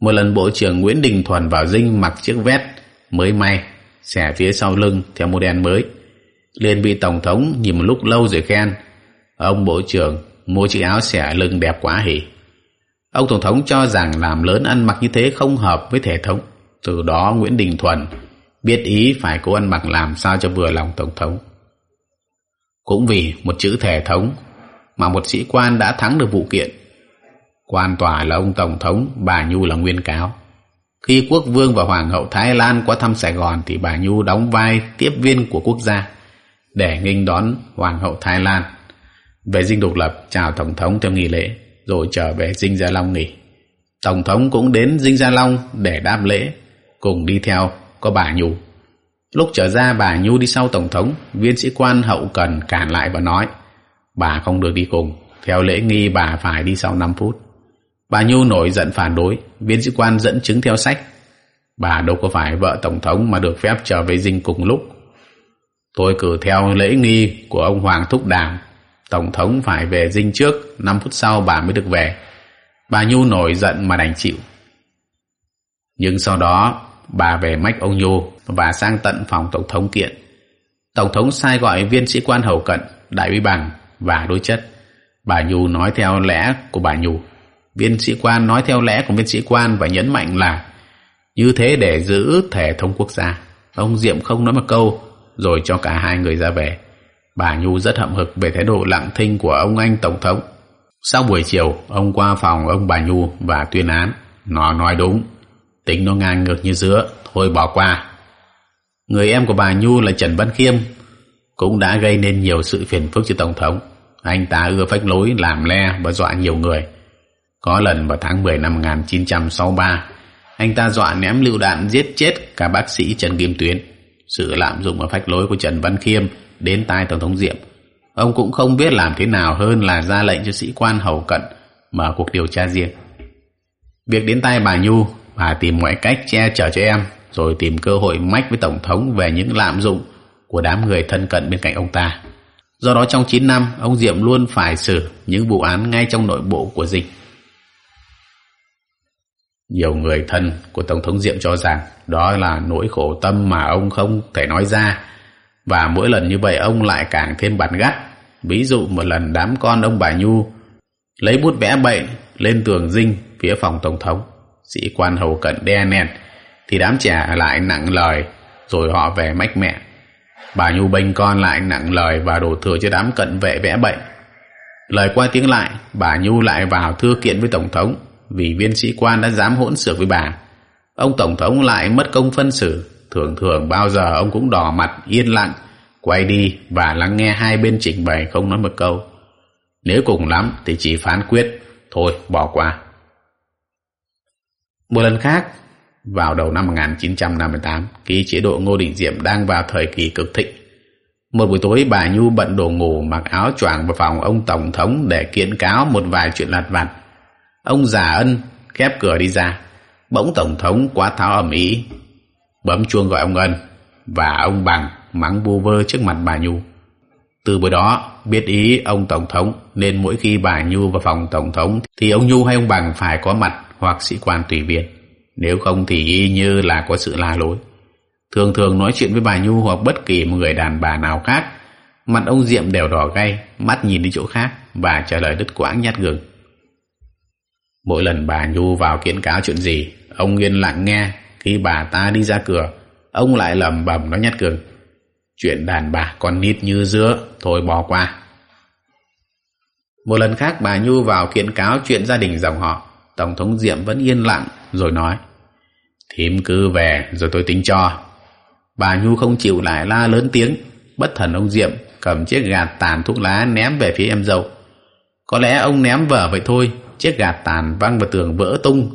Một lần Bộ trưởng Nguyễn Đình Thuần vào dinh mặc chiếc vest mới may, xẻ phía sau lưng theo mô đen mới. liền bị Tổng thống nhìn một lúc lâu rồi khen. Ông Bộ trưởng mua chiếc áo xẻ lưng đẹp quá hỉ. Ông Tổng thống cho rằng làm lớn ăn mặc như thế không hợp với thể thống. Từ đó Nguyễn Đình Thuần biết ý phải cố ăn mặc làm sao cho vừa lòng Tổng thống. Cũng vì một chữ thể thống mà một sĩ quan đã thắng được vụ kiện. Quan tòa là ông Tổng thống, bà Nhu là nguyên cáo. Khi quốc vương và hoàng hậu Thái Lan qua thăm Sài Gòn thì bà Nhu đóng vai tiếp viên của quốc gia để nghênh đón hoàng hậu Thái Lan. Về dinh độc lập chào Tổng thống theo nghi lễ rồi trở về dinh Gia Long nghỉ. Tổng thống cũng đến dinh Gia Long để đáp lễ cùng đi theo có bà Nhu. Lúc trở ra bà Nhu đi sau Tổng thống, viên sĩ quan hậu cần cản lại và nói bà không được đi cùng, theo lễ nghi bà phải đi sau 5 phút. Bà Nhu nổi giận phản đối, viên sĩ quan dẫn chứng theo sách. Bà đâu có phải vợ Tổng thống mà được phép trở về dinh cùng lúc. Tôi cử theo lễ nghi của ông Hoàng Thúc Đàm. Tổng thống phải về dinh trước, 5 phút sau bà mới được về. Bà Nhu nổi giận mà đành chịu. Nhưng sau đó, bà về mách ông Nhu và sang tận phòng Tổng thống kiện. Tổng thống sai gọi viên sĩ quan hầu cận, đại úy bằng và đối chất. Bà Nhu nói theo lẽ của bà Nhu. Viên sĩ quan nói theo lẽ của viên sĩ quan và nhấn mạnh là như thế để giữ thể thống quốc gia. Ông Diệm không nói một câu rồi cho cả hai người ra về. Bà Nhu rất hậm hực về thái độ lặng thinh của ông anh Tổng thống. Sau buổi chiều, ông qua phòng ông bà Nhu và tuyên án. Nó nói đúng, tính nó ngang ngược như dứa, thôi bỏ qua. Người em của bà Nhu là Trần Văn Khiêm cũng đã gây nên nhiều sự phiền phức cho Tổng thống. Anh ta ưa phách lối, làm le và dọa nhiều người. Có lần vào tháng 10 năm 1963, anh ta dọa ném lựu đạn giết chết cả bác sĩ Trần Kim Tuyến. Sự lạm dụng và phách lối của Trần Văn Khiêm đến tai Tổng thống Diệm. Ông cũng không biết làm thế nào hơn là ra lệnh cho sĩ quan hầu cận mở cuộc điều tra riêng. Việc đến tai bà Nhu, bà tìm mọi cách che chở cho em, rồi tìm cơ hội mách với Tổng thống về những lạm dụng của đám người thân cận bên cạnh ông ta. Do đó trong 9 năm, ông Diệm luôn phải xử những vụ án ngay trong nội bộ của dịch. Nhiều người thân của Tổng thống Diệm cho rằng đó là nỗi khổ tâm mà ông không thể nói ra và mỗi lần như vậy ông lại càng thêm bản gắt. Ví dụ một lần đám con ông bà Nhu lấy bút vẽ bệnh lên tường dinh phía phòng Tổng thống. Sĩ quan hầu cận đe nẹt thì đám trẻ lại nặng lời rồi họ về mách mẹ. Bà Nhu bênh con lại nặng lời và đổ thừa cho đám cận vệ vẽ bệnh. Lời qua tiếng lại, bà Nhu lại vào thưa kiện với Tổng thống vì viên sĩ quan đã dám hỗn xược với bà. Ông Tổng thống lại mất công phân xử, thường thường bao giờ ông cũng đỏ mặt yên lặng, quay đi và lắng nghe hai bên trình bày không nói một câu. Nếu cùng lắm thì chỉ phán quyết, thôi bỏ qua. Một lần khác, vào đầu năm 1958 khi chế độ Ngô Đình Diệm đang vào thời kỳ cực thịnh. Một buổi tối bà Nhu bận đồ ngủ mặc áo choàng vào phòng ông Tổng thống để kiện cáo một vài chuyện lặt vặt. Ông già ân khép cửa đi ra. Bỗng Tổng thống quá tháo ầm ĩ bấm chuông gọi ông Ân và ông Bằng mắng bu vơ trước mặt bà Nhu. Từ bữa đó, biết ý ông Tổng thống nên mỗi khi bà Nhu vào phòng Tổng thống thì ông Nhu hay ông Bằng phải có mặt hoặc sĩ quan tùy viên. Nếu không thì y như là có sự la lối. Thường thường nói chuyện với bà Nhu hoặc bất kỳ một người đàn bà nào khác, mặt ông Diệm đều đỏ gay, mắt nhìn đi chỗ khác và trả lời đứt quãng nhát gừng. Mỗi lần bà Nhu vào kiện cáo chuyện gì, ông yên lặng nghe, khi bà ta đi ra cửa, ông lại lầm bầm nó nhát cường Chuyện đàn bà con nít như dứa, thôi bỏ qua. Một lần khác bà Nhu vào kiện cáo chuyện gia đình dòng họ, Tổng thống Diệm vẫn yên lặng rồi nói Thím cứ về rồi tôi tính cho. Bà Nhu không chịu lại la lớn tiếng, bất thần ông Diệm cầm chiếc gạt tàn thuốc lá ném về phía em dâu. Có lẽ ông ném vở vậy thôi, chiếc gạt tàn văng vào tường vỡ tung.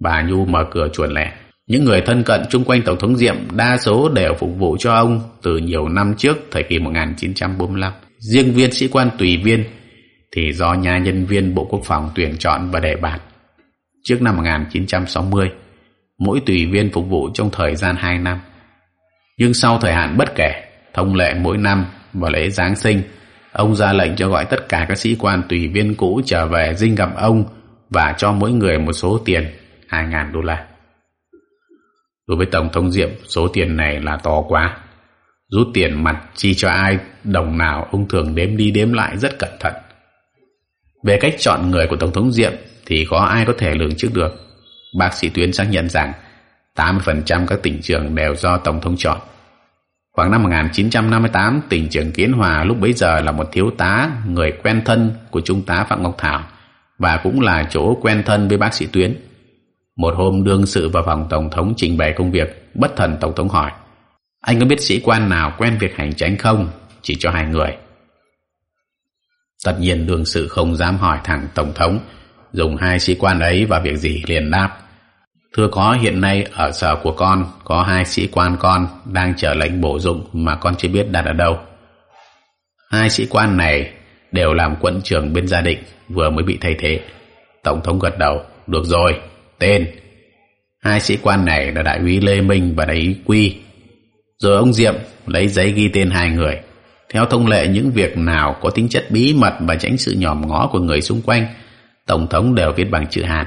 Bà Nhu mở cửa chuồn lẻ. Những người thân cận chung quanh Tổng thống Diệm đa số đều phục vụ cho ông từ nhiều năm trước thời kỳ 1945. Riêng viên sĩ quan tùy viên thì do nhà nhân viên Bộ Quốc phòng tuyển chọn và đề bạt. Trước năm 1960, mỗi tùy viên phục vụ trong thời gian 2 năm. Nhưng sau thời hạn bất kể, thông lệ mỗi năm vào lễ Giáng sinh, ông ra lệnh cho gọi tất cả các sĩ quan tùy viên cũ trở về dinh gặp ông và cho mỗi người một số tiền 2.000 đô la. Đối với Tổng thống Diệm, số tiền này là to quá. Rút tiền mặt chi cho ai, đồng nào ông thường đếm đi đếm lại rất cẩn thận. Về cách chọn người của Tổng thống Diệm thì có ai có thể lường trước được. Bác sĩ Tuyến xác nhận rằng 80% các tỉnh trường đều do Tổng thống chọn. Khoảng năm 1958, tỉnh trưởng Kiến Hòa lúc bấy giờ là một thiếu tá, người quen thân của Trung tá Phạm Ngọc Thảo và cũng là chỗ quen thân với bác sĩ Tuyến. Một hôm đương sự vào phòng Tổng thống trình bày công việc, bất thần Tổng thống hỏi Anh có biết sĩ quan nào quen việc hành tránh không? Chỉ cho hai người. Tất nhiên đương sự không dám hỏi thẳng Tổng thống dùng hai sĩ quan ấy vào việc gì liền đáp. Thưa có hiện nay ở sở của con có hai sĩ quan con đang chờ lệnh bổ dụng mà con chưa biết đặt ở đâu. Hai sĩ quan này đều làm quận trưởng bên gia định vừa mới bị thay thế. Tổng thống gật đầu. Được rồi, tên. Hai sĩ quan này là đại úy Lê Minh và đại úy Quy. Rồi ông Diệm lấy giấy ghi tên hai người. Theo thông lệ những việc nào có tính chất bí mật và tránh sự nhòm ngó của người xung quanh, Tổng thống đều viết bằng chữ Hàn.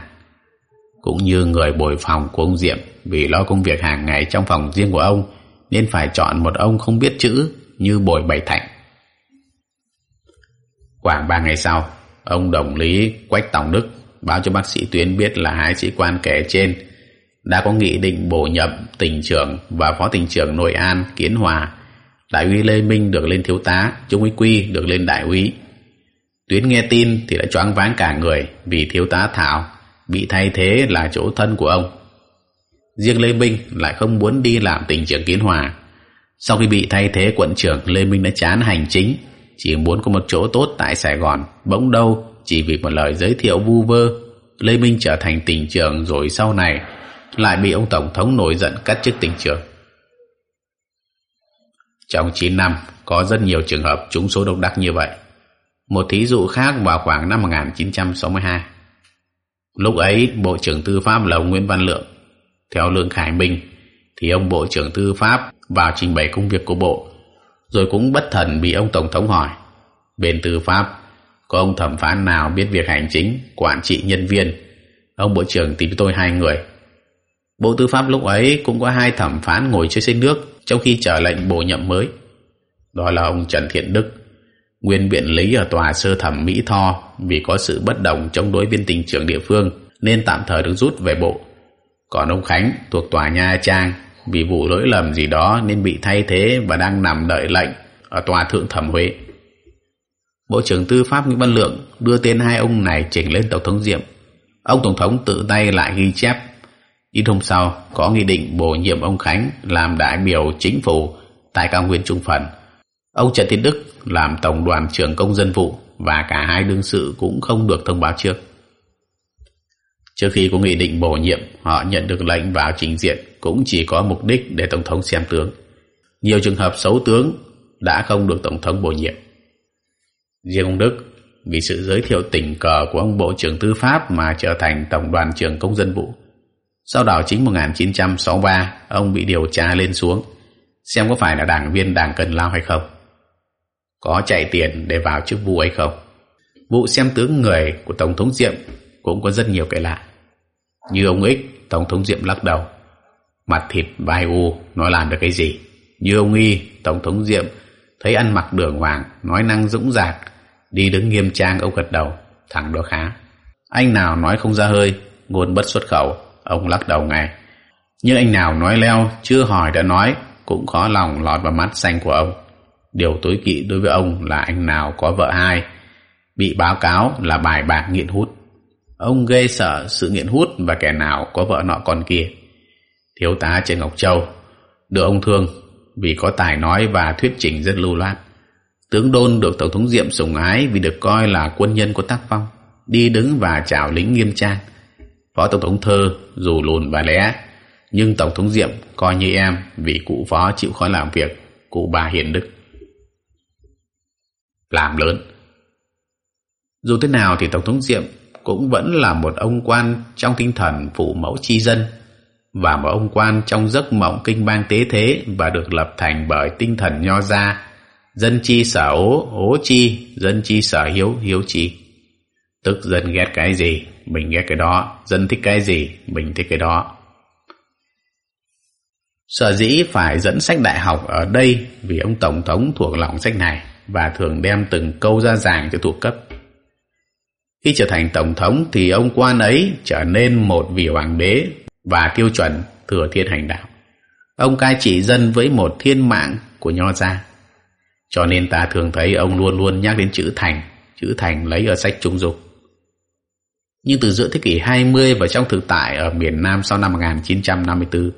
Cũng như người bồi phòng của ông Diệm vì lo công việc hàng ngày trong phòng riêng của ông nên phải chọn một ông không biết chữ như bồi bảy thạnh. Khoảng ba ngày sau, ông đồng lý Quách Tòng Đức báo cho bác sĩ Tuyến biết là hai sĩ quan kể trên đã có nghị định bổ nhậm tỉnh trưởng và phó tỉnh trưởng Nội An, Kiến Hòa. Đại úy Lê Minh được lên thiếu tá, Trung úy Quy được lên đại úy. Tuyến nghe tin thì đã choáng váng cả người vì thiếu tá Thảo bị thay thế là chỗ thân của ông. Riêng Lê Minh lại không muốn đi làm tỉnh trưởng Kiến Hòa. Sau khi bị thay thế quận trưởng, Lê Minh đã chán hành chính, chỉ muốn có một chỗ tốt tại Sài Gòn, bỗng đâu chỉ vì một lời giới thiệu vu vơ, Lê Minh trở thành tỉnh trưởng rồi sau này lại bị ông Tổng thống nổi giận cắt chức tỉnh trưởng. Trong 9 năm, có rất nhiều trường hợp trúng số độc đắc như vậy. Một thí dụ khác vào khoảng năm 1962. Lúc ấy, Bộ trưởng Tư pháp là ông Nguyễn Văn Lượng. Theo Lương Khải Minh, thì ông Bộ trưởng Tư pháp vào trình bày công việc của Bộ, rồi cũng bất thần bị ông Tổng thống hỏi. Bên Tư pháp, có ông thẩm phán nào biết việc hành chính, quản trị nhân viên? Ông Bộ trưởng tìm tôi hai người. Bộ Tư pháp lúc ấy cũng có hai thẩm phán ngồi chơi xe nước trong khi chờ lệnh bổ nhậm mới. Đó là ông Trần Thiện Đức, nguyên biện lý ở tòa sơ thẩm Mỹ Tho vì có sự bất đồng chống đối viên tình trưởng địa phương nên tạm thời được rút về bộ. Còn ông Khánh thuộc tòa Nha Trang vì vụ lỗi lầm gì đó nên bị thay thế và đang nằm đợi lệnh ở tòa thượng thẩm Huế. Bộ trưởng Tư pháp Nguyễn Văn Lượng đưa tên hai ông này chỉnh lên Tổng thống Diệm. Ông Tổng thống tự tay lại ghi chép. Ít hôm sau, có nghị định bổ nhiệm ông Khánh làm đại biểu chính phủ tại cao nguyên Trung Phần. Ông Trần Tiến Đức làm tổng đoàn trưởng công dân vụ và cả hai đương sự cũng không được thông báo trước. Trước khi có nghị định bổ nhiệm, họ nhận được lệnh vào trình diện cũng chỉ có mục đích để Tổng thống xem tướng. Nhiều trường hợp xấu tướng đã không được Tổng thống bổ nhiệm. Riêng ông Đức, vì sự giới thiệu tình cờ của ông Bộ trưởng Tư pháp mà trở thành Tổng đoàn trưởng công dân vụ. Sau đó chính 1963, ông bị điều tra lên xuống, xem có phải là đảng viên đảng Cần Lao hay không có chạy tiền để vào chức vụ ấy không. Vụ xem tướng người của Tổng thống Diệm cũng có rất nhiều cái lạ. Như ông Ích, Tổng thống Diệm lắc đầu. Mặt thịt vai u, nói làm được cái gì? Như ông Y, Tổng thống Diệm thấy ăn mặc đường hoàng, nói năng dũng dạc, đi đứng nghiêm trang ông gật đầu, thằng đó khá. Anh nào nói không ra hơi, ngôn bất xuất khẩu, ông lắc đầu ngay. Nhưng anh nào nói leo, chưa hỏi đã nói, cũng khó lòng lọt vào mắt xanh của ông. Điều tối kỵ đối với ông là anh nào có vợ hai, bị báo cáo là bài bạc nghiện hút. Ông ghê sợ sự nghiện hút và kẻ nào có vợ nọ con kia. Thiếu tá Trần Ngọc Châu được ông thương vì có tài nói và thuyết trình rất lưu loát. Tướng Đôn được Tổng thống Diệm sủng ái vì được coi là quân nhân có tác phong, đi đứng và chào lính nghiêm trang. Phó Tổng thống Thơ dù lùn và lẽ, nhưng Tổng thống Diệm coi như em vì cụ phó chịu khó làm việc, cụ bà hiền đức. Làm lớn. Dù thế nào thì Tổng thống Diệm cũng vẫn là một ông quan trong tinh thần phụ mẫu chi dân và một ông quan trong giấc mộng kinh bang tế thế và được lập thành bởi tinh thần nho gia, dân chi sở ố ố chi, dân chi sở hiếu hiếu chi. Tức dân ghét cái gì, mình ghét cái đó. Dân thích cái gì, mình thích cái đó. Sở dĩ phải dẫn sách đại học ở đây vì ông tổng thống thuộc lòng sách này và thường đem từng câu ra giảng cho thuộc cấp khi trở thành tổng thống thì ông quan ấy trở nên một vị hoàng đế và tiêu chuẩn thừa thiên hành đạo. Ông cai trị dân với một thiên mạng của nho gia. Cho nên ta thường thấy ông luôn luôn nhắc đến chữ thành, chữ thành lấy ở sách trung dục. Nhưng từ giữa thế kỷ 20 và trong thực tại ở miền Nam sau năm 1954,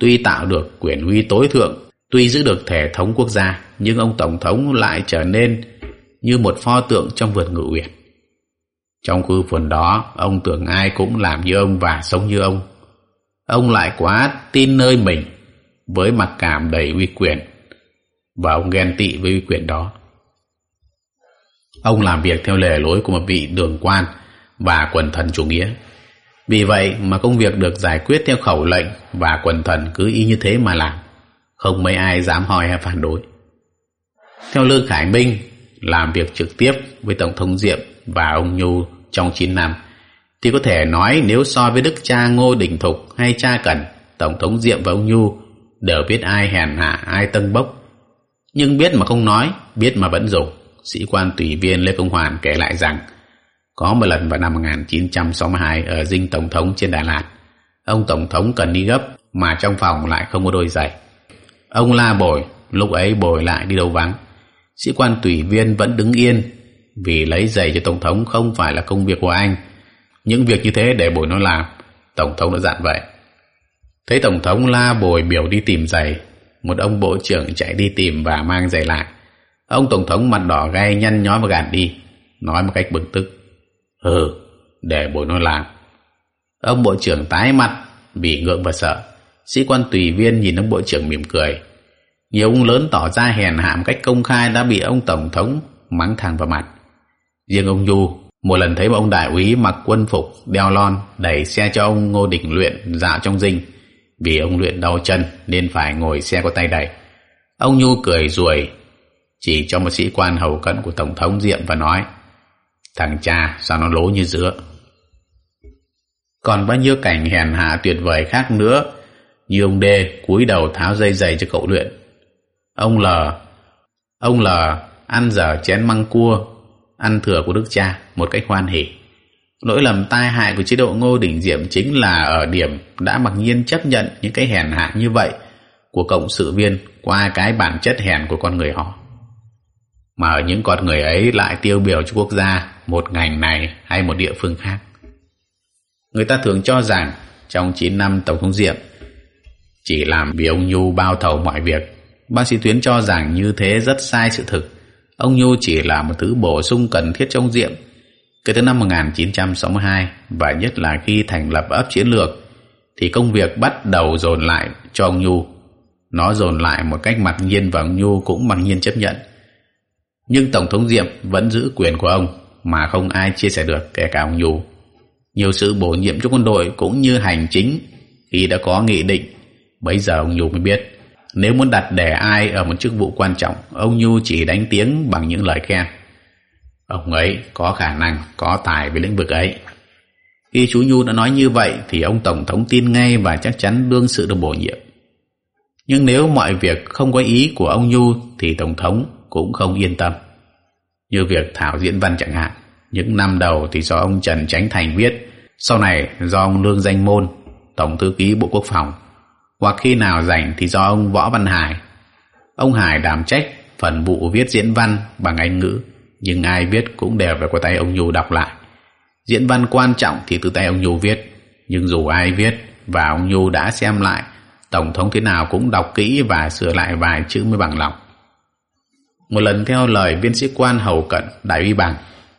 tuy tạo được quyền uy tối thượng, tuy giữ được thể thống quốc gia, nhưng ông Tổng thống lại trở nên như một pho tượng trong vườn ngự uyển. Trong khu vườn đó, ông tưởng ai cũng làm như ông và sống như ông. Ông lại quá tin nơi mình với mặc cảm đầy uy quyền và ông ghen tị với uy quyền đó. Ông làm việc theo lề lối của một vị đường quan và quần thần chủ nghĩa. Vì vậy mà công việc được giải quyết theo khẩu lệnh và quần thần cứ y như thế mà làm. Không mấy ai dám hỏi hay phản đối. Theo Lương Khải Minh, làm việc trực tiếp với Tổng thống Diệm và ông Nhu trong 9 năm, thì có thể nói nếu so với đức cha Ngô Đình Thục hay cha Cẩn, Tổng thống Diệm và ông Nhu đều biết ai hèn hạ, ai tân bốc. Nhưng biết mà không nói, biết mà vẫn dùng. Sĩ quan tùy viên Lê Công Hoàn kể lại rằng có một lần vào năm 1962 ở dinh Tổng thống trên Đà Lạt, ông Tổng thống cần đi gấp mà trong phòng lại không có đôi giày. Ông la bồi, lúc ấy bồi lại đi đâu vắng. Sĩ quan tùy viên vẫn đứng yên vì lấy giày cho Tổng thống không phải là công việc của anh. Những việc như thế để bồi nó làm, Tổng thống đã dặn vậy. Thấy Tổng thống la bồi biểu đi tìm giày, một ông bộ trưởng chạy đi tìm và mang giày lại. Ông Tổng thống mặt đỏ gay nhăn nhó và gạt đi, nói một cách bực tức. Ừ, để bồi nó làm. Ông bộ trưởng tái mặt vì ngượng và sợ. Sĩ quan tùy viên nhìn ông bộ trưởng mỉm cười. Nhiều ông lớn tỏ ra hèn hạ một cách công khai đã bị ông Tổng thống mắng thẳng vào mặt. Riêng ông Du, một lần thấy một ông đại úy mặc quân phục, đeo lon, đẩy xe cho ông Ngô Đình Luyện dạo trong dinh. Vì ông Luyện đau chân nên phải ngồi xe có tay đẩy. Ông Nhu cười ruồi, chỉ cho một sĩ quan hầu cận của Tổng thống Diệm và nói Thằng cha sao nó lố như dứa. Còn bao nhiêu cảnh hèn hạ tuyệt vời khác nữa như ông Đê cúi đầu tháo dây giày cho cậu luyện. Ông L ông L ăn dở chén măng cua ăn thừa của đức cha một cách hoan hỉ. Lỗi lầm tai hại của chế độ Ngô Đình Diệm chính là ở điểm đã mặc nhiên chấp nhận những cái hèn hạ như vậy của cộng sự viên qua cái bản chất hèn của con người họ. Mà ở những con người ấy lại tiêu biểu cho quốc gia, một ngành này hay một địa phương khác. Người ta thường cho rằng trong 9 năm Tổng thống Diệm chỉ làm vì ông Nhu bao thầu mọi việc. Bác sĩ Tuyến cho rằng như thế rất sai sự thực. Ông Nhu chỉ là một thứ bổ sung cần thiết trong Diệm. Kể từ năm 1962 và nhất là khi thành lập ấp chiến lược, thì công việc bắt đầu dồn lại cho ông Nhu. Nó dồn lại một cách mặc nhiên và ông Nhu cũng mặc nhiên chấp nhận. Nhưng Tổng thống Diệm vẫn giữ quyền của ông mà không ai chia sẻ được, kể cả ông Nhu. Nhiều sự bổ nhiệm cho quân đội cũng như hành chính khi đã có nghị định. Bây giờ ông Nhu mới biết nếu muốn đặt để ai ở một chức vụ quan trọng, ông Nhu chỉ đánh tiếng bằng những lời khen. Ông ấy có khả năng, có tài về lĩnh vực ấy. Khi chú Nhu đã nói như vậy thì ông Tổng thống tin ngay và chắc chắn đương sự được bổ nhiệm. Nhưng nếu mọi việc không có ý của ông Nhu thì Tổng thống cũng không yên tâm. Như việc thảo diễn văn chẳng hạn. Những năm đầu thì do ông Trần tránh Thành viết, sau này do ông Lương Danh Môn, Tổng thư ký Bộ Quốc phòng, hoặc khi nào rảnh thì do ông Võ Văn Hải. Ông Hải đảm trách phần vụ viết diễn văn bằng Anh ngữ, nhưng ai viết cũng đều phải qua tay ông Nhu đọc lại. Diễn văn quan trọng thì từ tay ông Nhu viết, nhưng dù ai viết và ông Nhu đã xem lại, Tổng thống thế nào cũng đọc kỹ và sửa lại vài chữ mới bằng lòng. Một lần theo lời viên sĩ quan hầu cận Đại uy bằng,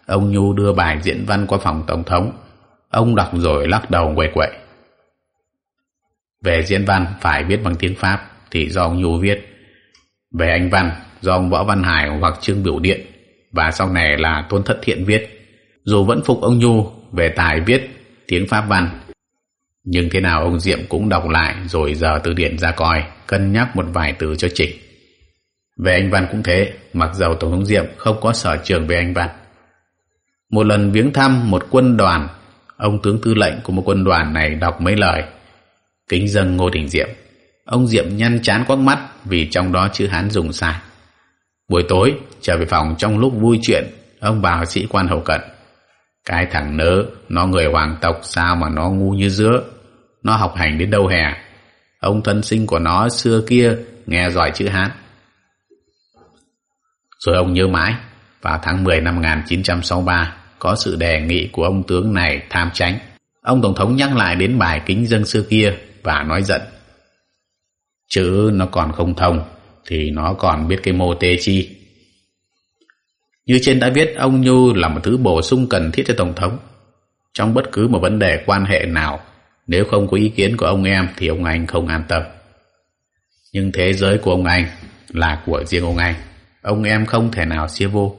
ông Nhu đưa bài diễn văn qua phòng Tổng thống. Ông đọc rồi lắc đầu quậy quậy. Về diễn văn phải viết bằng tiếng Pháp thì do ông Nhu viết. Về anh văn do ông Võ Văn Hải hoặc Trương Biểu Điện và sau này là Tôn Thất Thiện viết. Dù vẫn phục ông Nhu về tài viết tiếng Pháp văn nhưng thế nào ông Diệm cũng đọc lại rồi giờ từ điển ra coi cân nhắc một vài từ cho chỉnh. Về anh Văn cũng thế, mặc dầu Tổng thống Diệm không có sở trường về anh Văn. Một lần viếng thăm một quân đoàn, ông tướng tư lệnh của một quân đoàn này đọc mấy lời. Kính dâng Ngô Đình Diệm. Ông Diệm nhăn chán quắc mắt vì trong đó chữ Hán dùng sai. Buổi tối, trở về phòng trong lúc vui chuyện, ông bảo sĩ quan hậu cận. Cái thằng nớ, nó người hoàng tộc sao mà nó ngu như dứa. Nó học hành đến đâu hè. Ông thân sinh của nó xưa kia nghe giỏi chữ Hán. Rồi ông nhớ mãi, vào tháng 10 năm 1963, có sự đề nghị của ông tướng này tham tránh. Ông Tổng thống nhắc lại đến bài kính dân xưa kia và nói giận. Chữ nó còn không thông, thì nó còn biết cái mô tê chi. Như trên đã viết, ông Nhu là một thứ bổ sung cần thiết cho Tổng thống. Trong bất cứ một vấn đề quan hệ nào, nếu không có ý kiến của ông em thì ông anh không an tâm. Nhưng thế giới của ông anh là của riêng ông anh ông em không thể nào xia vô.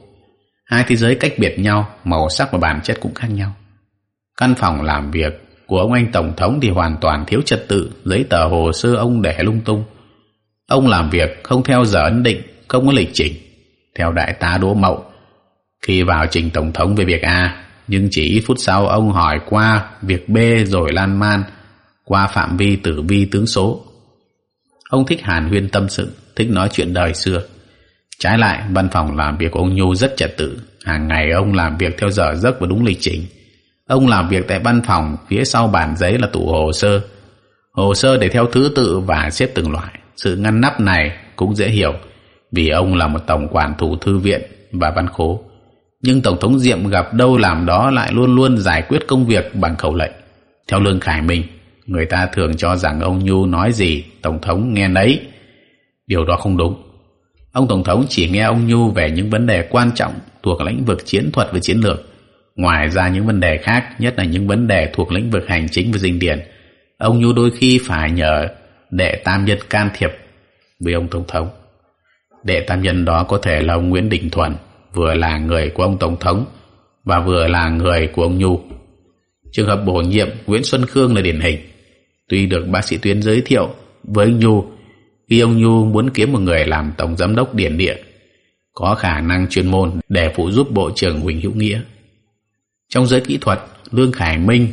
Hai thế giới cách biệt nhau, màu sắc và bản chất cũng khác nhau. Căn phòng làm việc của ông anh Tổng thống thì hoàn toàn thiếu trật tự, giấy tờ hồ sơ ông để lung tung. Ông làm việc không theo giờ ấn định, không có lịch trình. Theo đại tá Đỗ Mậu, khi vào trình Tổng thống về việc A, nhưng chỉ ít phút sau ông hỏi qua việc B rồi lan man qua phạm vi tử vi tướng số. Ông thích hàn huyên tâm sự, thích nói chuyện đời xưa. Trái lại, văn phòng làm việc của ông Nhu rất trật tự. Hàng ngày ông làm việc theo giờ giấc và đúng lịch trình. Ông làm việc tại văn phòng, phía sau bàn giấy là tủ hồ sơ. Hồ sơ để theo thứ tự và xếp từng loại. Sự ngăn nắp này cũng dễ hiểu, vì ông là một tổng quản thủ thư viện và văn khố. Nhưng Tổng thống Diệm gặp đâu làm đó lại luôn luôn giải quyết công việc bằng khẩu lệnh. Theo Lương Khải Minh, người ta thường cho rằng ông Nhu nói gì, Tổng thống nghe nấy. Điều đó không đúng. Ông Tổng thống chỉ nghe ông Nhu về những vấn đề quan trọng thuộc lĩnh vực chiến thuật và chiến lược. Ngoài ra những vấn đề khác, nhất là những vấn đề thuộc lĩnh vực hành chính và dinh điển, ông Nhu đôi khi phải nhờ đệ tam nhân can thiệp với ông Tổng thống. Đệ tam nhân đó có thể là ông Nguyễn Đình Thuần, vừa là người của ông Tổng thống và vừa là người của ông Nhu. Trường hợp bổ nhiệm Nguyễn Xuân Khương là điển hình. Tuy được bác sĩ Tuyến giới thiệu với Nhu khi ông Nhu muốn kiếm một người làm tổng giám đốc điển địa có khả năng chuyên môn để phụ giúp Bộ trưởng Huỳnh Hữu Nghĩa. Trong giới kỹ thuật, Lương Khải Minh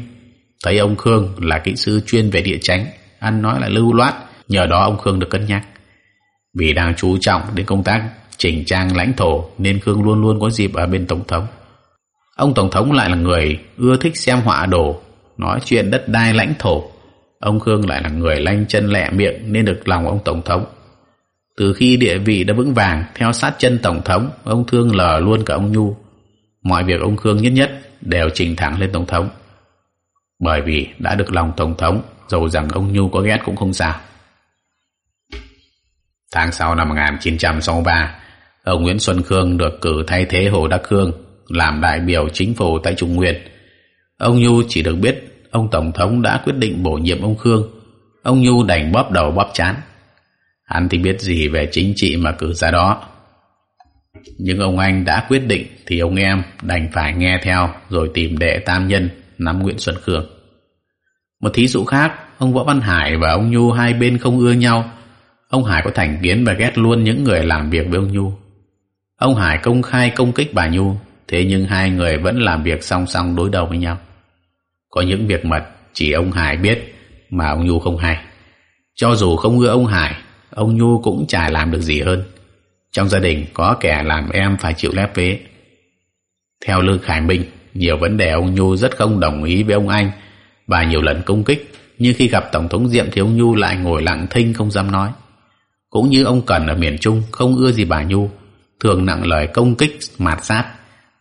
thấy ông Khương là kỹ sư chuyên về địa chánh, ăn nói là lưu loát, nhờ đó ông Khương được cân nhắc. Vì đang chú trọng đến công tác chỉnh trang lãnh thổ nên Khương luôn luôn có dịp ở bên Tổng thống. Ông Tổng thống lại là người ưa thích xem họa đồ, nói chuyện đất đai lãnh thổ, ông Khương lại là người lanh chân lẹ miệng nên được lòng ông Tổng thống. Từ khi địa vị đã vững vàng theo sát chân Tổng thống, ông Thương lờ luôn cả ông Nhu. Mọi việc ông Khương nhất nhất đều trình thẳng lên Tổng thống. Bởi vì đã được lòng Tổng thống, dầu rằng ông Nhu có ghét cũng không sao. Tháng sau năm 1963, ông Nguyễn Xuân Khương được cử thay thế Hồ Đắc Khương làm đại biểu chính phủ tại Trung Nguyên. Ông Nhu chỉ được biết ông Tổng thống đã quyết định bổ nhiệm ông Khương. Ông Nhu đành bóp đầu bóp chán. Hắn thì biết gì về chính trị mà cử ra đó. Nhưng ông anh đã quyết định thì ông em đành phải nghe theo rồi tìm đệ tam nhân nắm Nguyễn Xuân Khương. Một thí dụ khác, ông Võ Văn Hải và ông Nhu hai bên không ưa nhau. Ông Hải có thành kiến và ghét luôn những người làm việc với ông Nhu. Ông Hải công khai công kích bà Nhu, thế nhưng hai người vẫn làm việc song song đối đầu với nhau. Có những việc mật chỉ ông Hải biết mà ông Nhu không hay. Cho dù không ưa ông Hải, ông Nhu cũng chả làm được gì hơn. Trong gia đình có kẻ làm em phải chịu lép vế. Theo lư Khải Minh, nhiều vấn đề ông Nhu rất không đồng ý với ông Anh và nhiều lần công kích. Nhưng khi gặp Tổng thống Diệm thì ông Nhu lại ngồi lặng thinh không dám nói. Cũng như ông Cần ở miền Trung không ưa gì bà Nhu, thường nặng lời công kích, mạt sát.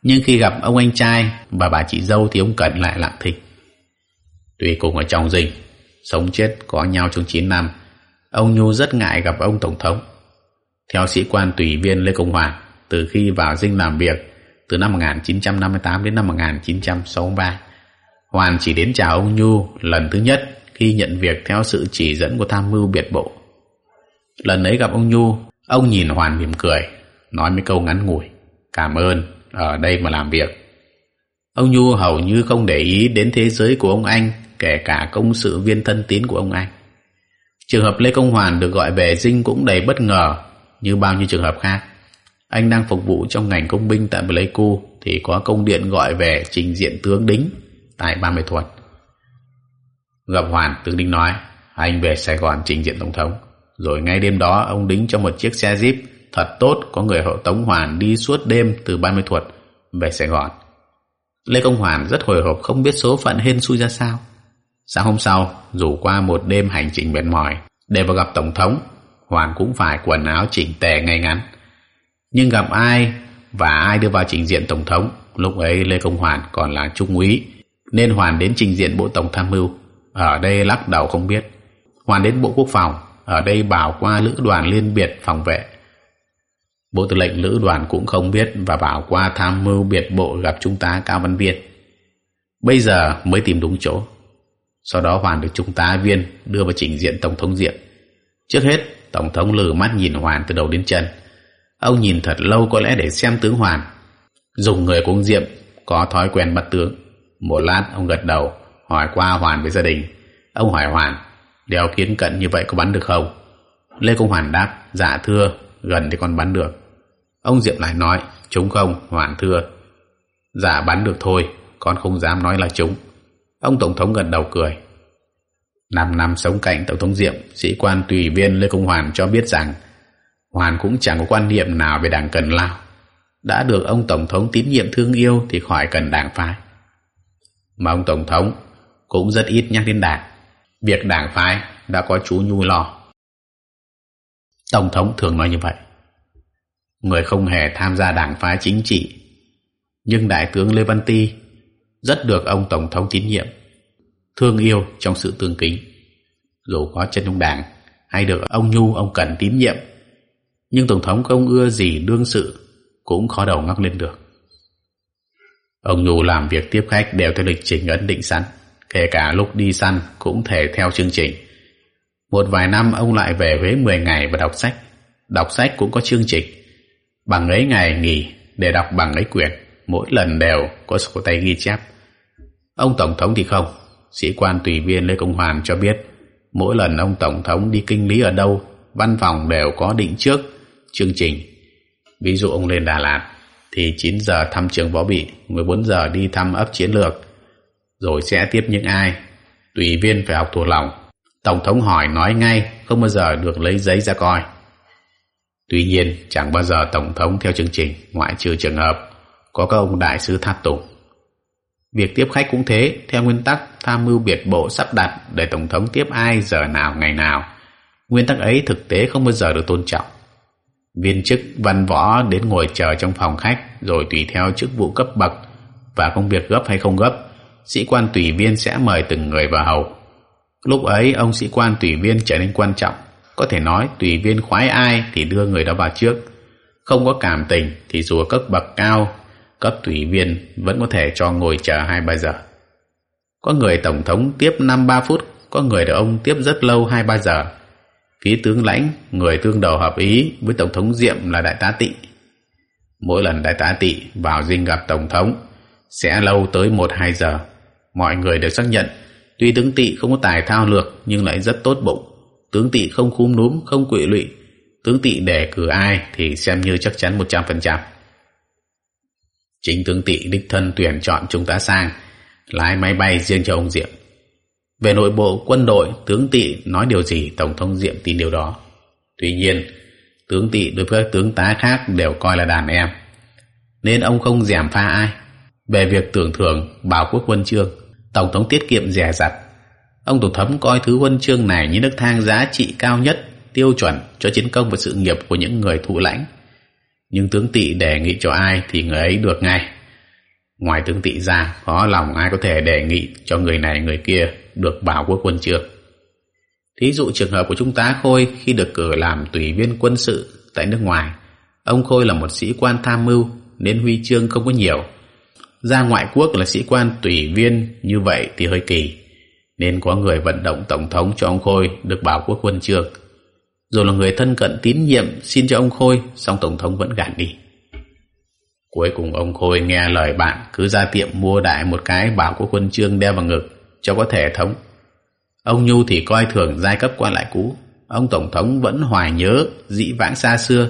Nhưng khi gặp ông anh trai và bà chị dâu thì ông Cần lại lặng thinh. Tuy cùng ở trong dinh, sống chết có nhau trong 9 năm, ông Nhu rất ngại gặp ông Tổng thống. Theo sĩ quan tùy viên Lê Công Hoàng, từ khi vào dinh làm việc từ năm 1958 đến năm 1963, Hoàn chỉ đến chào ông Nhu lần thứ nhất khi nhận việc theo sự chỉ dẫn của tham mưu biệt bộ. Lần ấy gặp ông Nhu, ông nhìn Hoàn mỉm cười, nói mấy câu ngắn ngủi, cảm ơn, ở đây mà làm việc. Ông Nhu hầu như không để ý đến thế giới của ông Anh, kể cả công sự viên thân tín của ông Anh. Trường hợp Lê Công Hoàn được gọi về dinh cũng đầy bất ngờ như bao nhiêu trường hợp khác. Anh đang phục vụ trong ngành công binh tại Pleiku thì có công điện gọi về trình diện tướng đính tại Ba Mươi thuật Gặp Hoàn, tướng đính nói, anh về Sài Gòn trình diện Tổng thống. Rồi ngay đêm đó ông đính cho một chiếc xe Jeep thật tốt có người hộ Tống Hoàn đi suốt đêm từ Ba Mươi thuật về Sài Gòn. Lê Công Hoàn rất hồi hộp không biết số phận hên xui ra sao. Sáng hôm sau, dù qua một đêm hành trình mệt mỏi, để vào gặp Tổng thống, Hoàn cũng phải quần áo chỉnh tề ngay ngắn. Nhưng gặp ai và ai đưa vào trình diện Tổng thống, lúc ấy Lê Công Hoàn còn là trung úy, nên Hoàn đến trình diện Bộ Tổng Tham mưu, ở đây lắc đầu không biết. Hoàn đến Bộ Quốc phòng, ở đây bảo qua lữ đoàn liên biệt phòng vệ. Bộ tư lệnh lữ đoàn cũng không biết và bảo qua tham mưu biệt bộ gặp trung tá Cao Văn Viên. Bây giờ mới tìm đúng chỗ. Sau đó Hoàn được trung tá Viên đưa vào trình diện Tổng thống Diệm. Trước hết, Tổng thống lử mắt nhìn Hoàn từ đầu đến chân. Ông nhìn thật lâu có lẽ để xem tướng Hoàn. Dùng người của ông Diệm có thói quen bắt tướng. Một lát ông gật đầu, hỏi qua Hoàn với gia đình. Ông hỏi Hoàn, đeo kiến cận như vậy có bắn được không? Lê Công Hoàn đáp, dạ thưa, gần thì còn bắn được. Ông Diệm lại nói, chúng không, Hoàn thưa. Dạ bắn được thôi, con không dám nói là chúng. Ông Tổng thống gật đầu cười. Năm năm sống cạnh Tổng thống Diệm, sĩ quan tùy viên Lê Công Hoàn cho biết rằng Hoàn cũng chẳng có quan niệm nào về đảng Cần Lao. Đã được ông Tổng thống tín nhiệm thương yêu thì khỏi cần đảng phái. Mà ông Tổng thống cũng rất ít nhắc đến đảng. Việc đảng phái đã có chú Nhu lo. Tổng thống thường nói như vậy. Người không hề tham gia đảng phái chính trị. Nhưng Đại tướng Lê Văn Ti rất được ông Tổng thống tín nhiệm, thương yêu trong sự tương kính. Dù có chân trong đảng hay được ông Nhu, ông Cần tín nhiệm, nhưng Tổng thống không ưa gì đương sự cũng khó đầu ngóc lên được. Ông Nhu làm việc tiếp khách đều theo lịch trình ấn định sẵn, kể cả lúc đi săn cũng thể theo chương trình. Một vài năm ông lại về Huế 10 ngày và đọc sách. Đọc sách cũng có chương trình. Bằng ấy ngày nghỉ để đọc bằng ấy quyển, mỗi lần đều có sổ tay ghi chép. Ông Tổng thống thì không. Sĩ quan tùy viên Lê Công Hoàn cho biết mỗi lần ông Tổng thống đi kinh lý ở đâu, văn phòng đều có định trước chương trình. Ví dụ ông lên Đà Lạt thì 9 giờ thăm trường võ bị, 14 giờ đi thăm ấp chiến lược, rồi sẽ tiếp những ai. Tùy viên phải học thuộc lòng. Tổng thống hỏi nói ngay, không bao giờ được lấy giấy ra coi. Tuy nhiên, chẳng bao giờ Tổng thống theo chương trình, ngoại trừ trường hợp có các ông đại sứ tháp tùng. Việc tiếp khách cũng thế, theo nguyên tắc tham mưu biệt bộ sắp đặt để Tổng thống tiếp ai giờ nào ngày nào. Nguyên tắc ấy thực tế không bao giờ được tôn trọng. Viên chức văn võ đến ngồi chờ trong phòng khách rồi tùy theo chức vụ cấp bậc và công việc gấp hay không gấp, sĩ quan tùy viên sẽ mời từng người vào hầu. Lúc ấy ông sĩ quan tùy viên trở nên quan trọng, có thể nói tùy viên khoái ai thì đưa người đó vào trước. Không có cảm tình thì dù cấp bậc cao cấp tùy viên vẫn có thể cho ngồi chờ hai ba giờ. Có người tổng thống tiếp năm ba phút, có người được ông tiếp rất lâu hai ba giờ. Phía tướng lãnh, người tương đầu hợp ý với tổng thống Diệm là đại tá Tị. Mỗi lần đại tá Tị vào dinh gặp tổng thống sẽ lâu tới một hai giờ. Mọi người đều xác nhận, tuy tướng Tị không có tài thao lược nhưng lại rất tốt bụng. Tướng Tị không khúm núm, không quỵ lụy. Tướng Tị đề cử ai thì xem như chắc chắn một trăm phần trăm. Chính tướng tị đích thân tuyển chọn chúng ta sang lái máy bay riêng cho ông Diệm. Về nội bộ quân đội, tướng tị nói điều gì Tổng thống Diệm tin điều đó. Tuy nhiên, tướng tị đối với các tướng tá khác đều coi là đàn em. Nên ông không giảm pha ai. Về việc tưởng thưởng bảo quốc huân chương, Tổng thống tiết kiệm rẻ rặt. Ông Tổng thấm coi thứ huân chương này như nước thang giá trị cao nhất, tiêu chuẩn cho chiến công và sự nghiệp của những người thụ lãnh nhưng tướng tị đề nghị cho ai thì người ấy được ngay. Ngoài tướng tị ra có lòng ai có thể đề nghị cho người này, người kia được bảo quốc quân chưa thí dụ trường hợp của chúng ta khôi khi được cử làm tùy viên quân sự tại nước ngoài, ông khôi là một sĩ quan tham mưu nên huy chương không có nhiều. Ra ngoại quốc là sĩ quan tùy viên như vậy thì hơi kỳ, nên có người vận động tổng thống cho ông Khôi được bảo quốc quân chương rồi là người thân cận tín nhiệm, xin cho ông Khôi, song tổng thống vẫn gạt đi. Cuối cùng ông Khôi nghe lời bạn, cứ ra tiệm mua đại một cái, bảo của quân chương đeo vào ngực, cho có thể thống. Ông Nhu thì coi thường giai cấp quan lại cũ. Ông tổng thống vẫn hoài nhớ dĩ vãng xa xưa,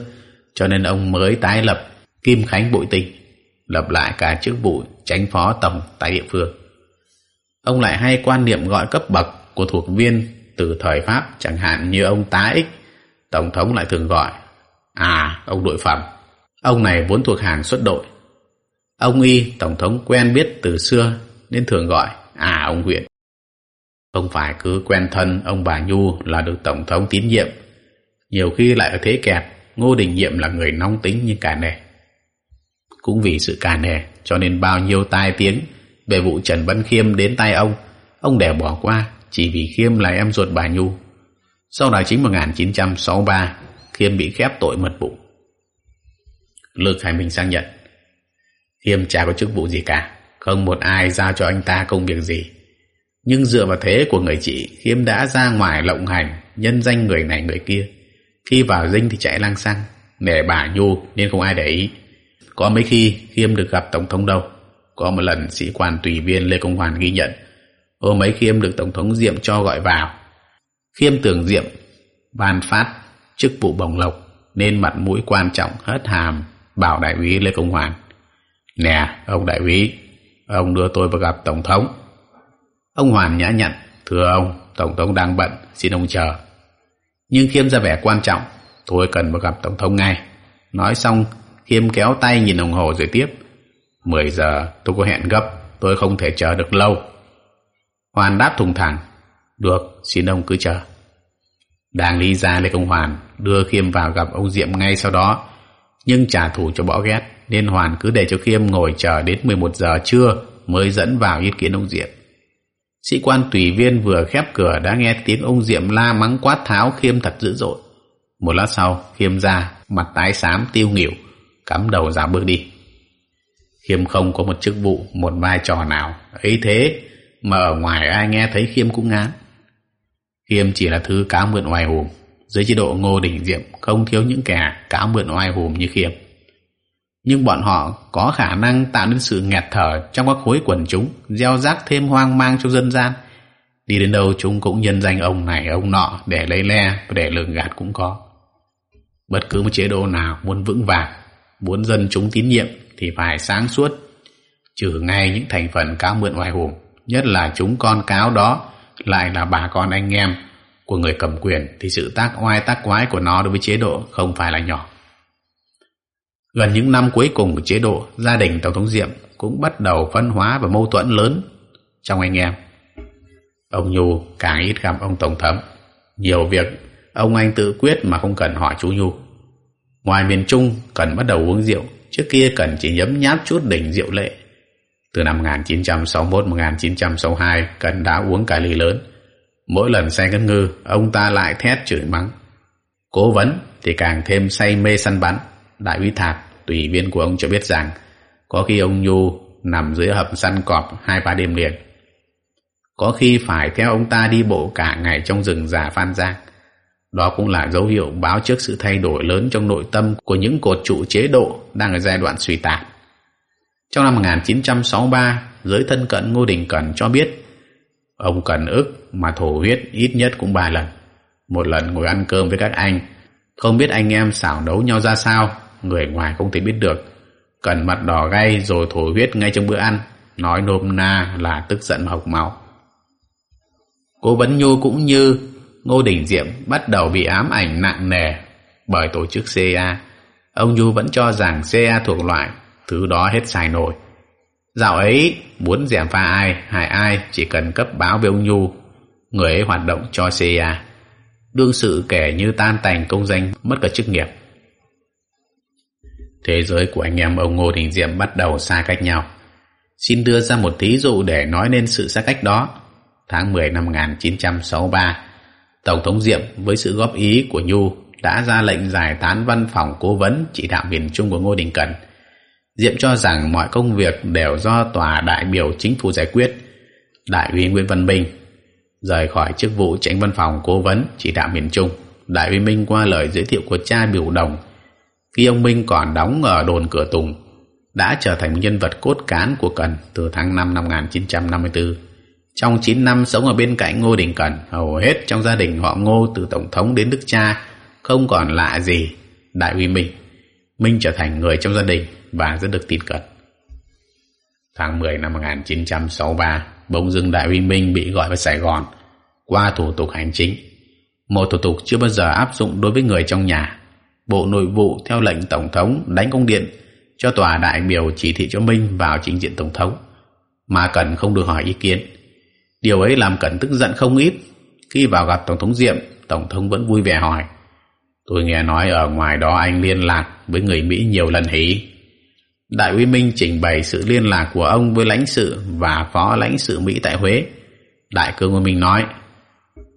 cho nên ông mới tái lập Kim Khánh Bội Tinh, lập lại cả chức vụ tránh phó tổng tại địa phương. Ông lại hay quan niệm gọi cấp bậc của thuộc viên từ thời Pháp, chẳng hạn như ông tá ích tổng thống lại thường gọi à ông đội phẩm, ông này vốn thuộc hàng xuất đội. Ông y, tổng thống quen biết từ xưa nên thường gọi à ông huyện không phải cứ quen thân ông bà nhu là được tổng thống tín nhiệm, nhiều khi lại ở thế kẹt, ngô đình nhiệm là người nóng tính như cả nè cũng vì sự cả nè cho nên bao nhiêu tai tiếng về vụ trần văn khiêm đến tay ông ông đều bỏ qua chỉ vì khiêm là em ruột bà nhu sau đại chính 1963 khiêm bị khép tội mật vụ. Lương hải minh sang nhận, khiêm chả có chức vụ gì cả, không một ai giao cho anh ta công việc gì. Nhưng dựa vào thế của người chị, khiêm đã ra ngoài lộng hành, nhân danh người này người kia. Khi vào dinh thì chạy lang xăng, nể bà nhu nên không ai để ý. Có mấy khi khiêm được gặp tổng thống đâu. Có một lần, sĩ quan tùy viên lê công hoàn ghi nhận, hôm ấy khiêm được tổng thống diệm cho gọi vào khiêm tường diệm ban phát chức vụ bồng lộc, nên mặt mũi quan trọng hất hàm, bảo đại úy lê công hoàn, nè, ông đại úy, ông đưa tôi vào gặp tổng thống. Ông hoàn nhã nhặn, thưa ông, tổng thống đang bận, xin ông chờ. Nhưng khiêm ra vẻ quan trọng, tôi cần vào gặp tổng thống ngay. Nói xong, khiêm kéo tay nhìn đồng hồ rồi tiếp, mười giờ, tôi có hẹn gấp, tôi không thể chờ được lâu. Hoàn đáp thùng thẳng được, xin ông cứ chờ. Đang lý ra lê công hoàn đưa khiêm vào gặp ông diệm ngay sau đó, nhưng trả thù cho bỏ ghét, nên hoàn cứ để cho khiêm ngồi chờ đến 11 giờ trưa mới dẫn vào ý kiến ông diệm. Sĩ quan tùy viên vừa khép cửa đã nghe tiếng ông diệm la mắng quát tháo khiêm thật dữ dội. Một lát sau, khiêm ra, mặt tái xám, tiêu nghỉu, cắm đầu ra bước đi. Khiêm không có một chức vụ, một vai trò nào ấy thế, mà ở ngoài ai nghe thấy khiêm cũng ngán khiêm chỉ là thứ cá mượn oai hùm dưới chế độ ngô đỉnh diệm, không thiếu những kẻ cá mượn oai hùm như khiêm. Nhưng bọn họ có khả năng tạo nên sự nghẹt thở trong các khối quần chúng, gieo rắc thêm hoang mang cho dân gian. Đi đến đâu chúng cũng nhân danh ông này, ông nọ, để lấy le và để lường gạt cũng có. Bất cứ một chế độ nào muốn vững vàng, muốn dân chúng tín nhiệm thì phải sáng suốt, trừ ngay những thành phần cá mượn oai hùng nhất là chúng con cáo đó lại là bà con anh em của người cầm quyền thì sự tác oai tác quái của nó đối với chế độ không phải là nhỏ. Gần những năm cuối cùng của chế độ, gia đình tổng thống diệm cũng bắt đầu phân hóa và mâu thuẫn lớn trong anh em. Ông nhu càng ít gặp ông tổng thống. Nhiều việc ông anh tự quyết mà không cần hỏi chú nhu. Ngoài miền trung, cần bắt đầu uống rượu. Trước kia cần chỉ nhấm nháp chút đỉnh rượu lệ từ năm 1961-1962 cần đã uống cả ly lớn. Mỗi lần say ngất ngư, ông ta lại thét chửi mắng. Cố vấn thì càng thêm say mê săn bắn. Đại úy thạc, tùy viên của ông cho biết rằng, có khi ông nhu nằm dưới hầm săn cọp hai ba đêm liền. Có khi phải theo ông ta đi bộ cả ngày trong rừng già phan giang. Đó cũng là dấu hiệu báo trước sự thay đổi lớn trong nội tâm của những cột trụ chế độ đang ở giai đoạn suy tàn. Trong năm 1963, giới thân cận Ngô Đình Cẩn cho biết ông Cẩn ức mà thổ huyết ít nhất cũng ba lần. Một lần ngồi ăn cơm với các anh, không biết anh em xảo đấu nhau ra sao, người ngoài không thể biết được. Cẩn mặt đỏ gay rồi thổ huyết ngay trong bữa ăn, nói nôm na là tức giận hộc máu. Cố vấn Nhu cũng như Ngô Đình Diệm bắt đầu bị ám ảnh nặng nề bởi tổ chức CA. Ông Nhu vẫn cho rằng CA thuộc loại thứ đó hết xài nổi. Dạo ấy, muốn giảm pha ai, hại ai chỉ cần cấp báo với ông Nhu, người ấy hoạt động cho CIA. Đương sự kể như tan tành công danh, mất cả chức nghiệp. Thế giới của anh em ông Ngô Đình Diệm bắt đầu xa cách nhau. Xin đưa ra một thí dụ để nói lên sự xa cách đó. Tháng 10 năm 1963, Tổng thống Diệm với sự góp ý của Nhu đã ra lệnh giải tán văn phòng cố vấn chỉ đạo miền Trung của Ngô Đình Cần Diệm cho rằng mọi công việc đều do tòa đại biểu chính phủ giải quyết. Đại úy Nguyễn Văn Minh rời khỏi chức vụ tránh văn phòng cố vấn chỉ đạo miền Trung. Đại úy Minh qua lời giới thiệu của cha biểu đồng khi ông Minh còn đóng ở đồn cửa Tùng đã trở thành nhân vật cốt cán của Cần từ tháng 5 năm 1954. Trong 9 năm sống ở bên cạnh Ngô Đình Cần, hầu hết trong gia đình họ Ngô từ Tổng thống đến Đức Cha không còn lạ gì Đại úy Minh. Minh trở thành người trong gia đình và rất được tin cậy. Tháng 10 năm 1963, bỗng dưng Đại Huy Minh bị gọi vào Sài Gòn qua thủ tục hành chính. Một thủ tục chưa bao giờ áp dụng đối với người trong nhà. Bộ Nội vụ theo lệnh Tổng thống đánh công điện cho tòa đại biểu chỉ thị cho Minh vào trình diện Tổng thống, mà Cần không được hỏi ý kiến. Điều ấy làm Cần tức giận không ít. Khi vào gặp Tổng thống Diệm, Tổng thống vẫn vui vẻ hỏi Tôi nghe nói ở ngoài đó anh liên lạc với người Mỹ nhiều lần hỉ Đại úy Minh trình bày sự liên lạc của ông với lãnh sự và phó lãnh sự Mỹ tại Huế. Đại cương của Minh nói,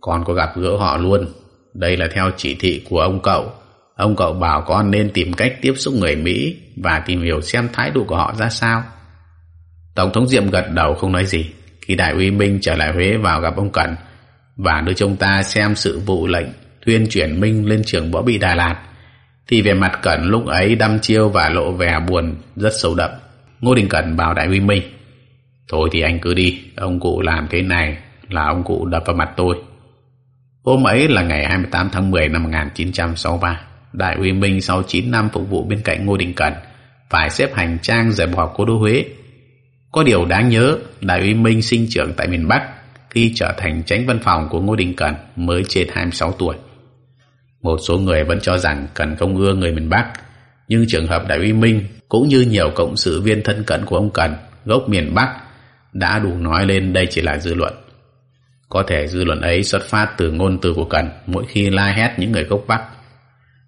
con có gặp gỡ họ luôn. Đây là theo chỉ thị của ông cậu. Ông cậu bảo con nên tìm cách tiếp xúc người Mỹ và tìm hiểu xem thái độ của họ ra sao. Tổng thống Diệm gật đầu không nói gì. Khi Đại úy Minh trở lại Huế vào gặp ông Cẩn và đưa chúng ta xem sự vụ lệnh tuyên chuyển Minh lên trường võ bị Đà Lạt thì về mặt Cẩn lúc ấy đăm chiêu và lộ vẻ buồn rất sâu đậm. Ngô Đình Cẩn bảo Đại úy Minh Thôi thì anh cứ đi, ông cụ làm thế này là ông cụ đập vào mặt tôi. Hôm ấy là ngày 28 tháng 10 năm 1963. Đại úy Minh sau 9 năm phục vụ bên cạnh Ngô Đình Cẩn phải xếp hành trang rời bỏ cố đô Huế. Có điều đáng nhớ, Đại úy Minh sinh trưởng tại miền Bắc khi trở thành tránh văn phòng của Ngô Đình Cẩn mới trên 26 tuổi. Một số người vẫn cho rằng Cần không ưa người miền Bắc, nhưng trường hợp Đại úy Minh cũng như nhiều cộng sự viên thân cận của ông Cần gốc miền Bắc đã đủ nói lên đây chỉ là dư luận. Có thể dư luận ấy xuất phát từ ngôn từ của Cần mỗi khi la hét những người gốc Bắc.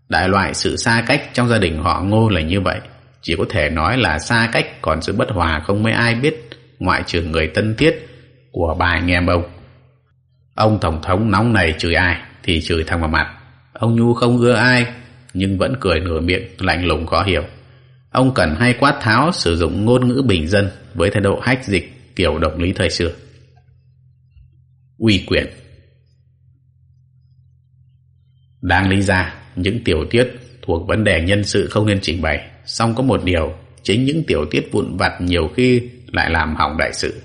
Đại loại sự xa cách trong gia đình họ ngô là như vậy. Chỉ có thể nói là xa cách còn sự bất hòa không mấy ai biết ngoại trừ người tân thiết của bà anh em ông. Ông Tổng thống nóng này chửi ai thì chửi thằng vào mặt. Ông Nhu không ưa ai nhưng vẫn cười nửa miệng lạnh lùng khó hiểu. Ông cần hay quát tháo sử dụng ngôn ngữ bình dân với thái độ hách dịch kiểu độc lý thời xưa. Uy quyền Đáng lý ra, những tiểu tiết thuộc vấn đề nhân sự không nên trình bày. Song có một điều, chính những tiểu tiết vụn vặt nhiều khi lại làm hỏng đại sự.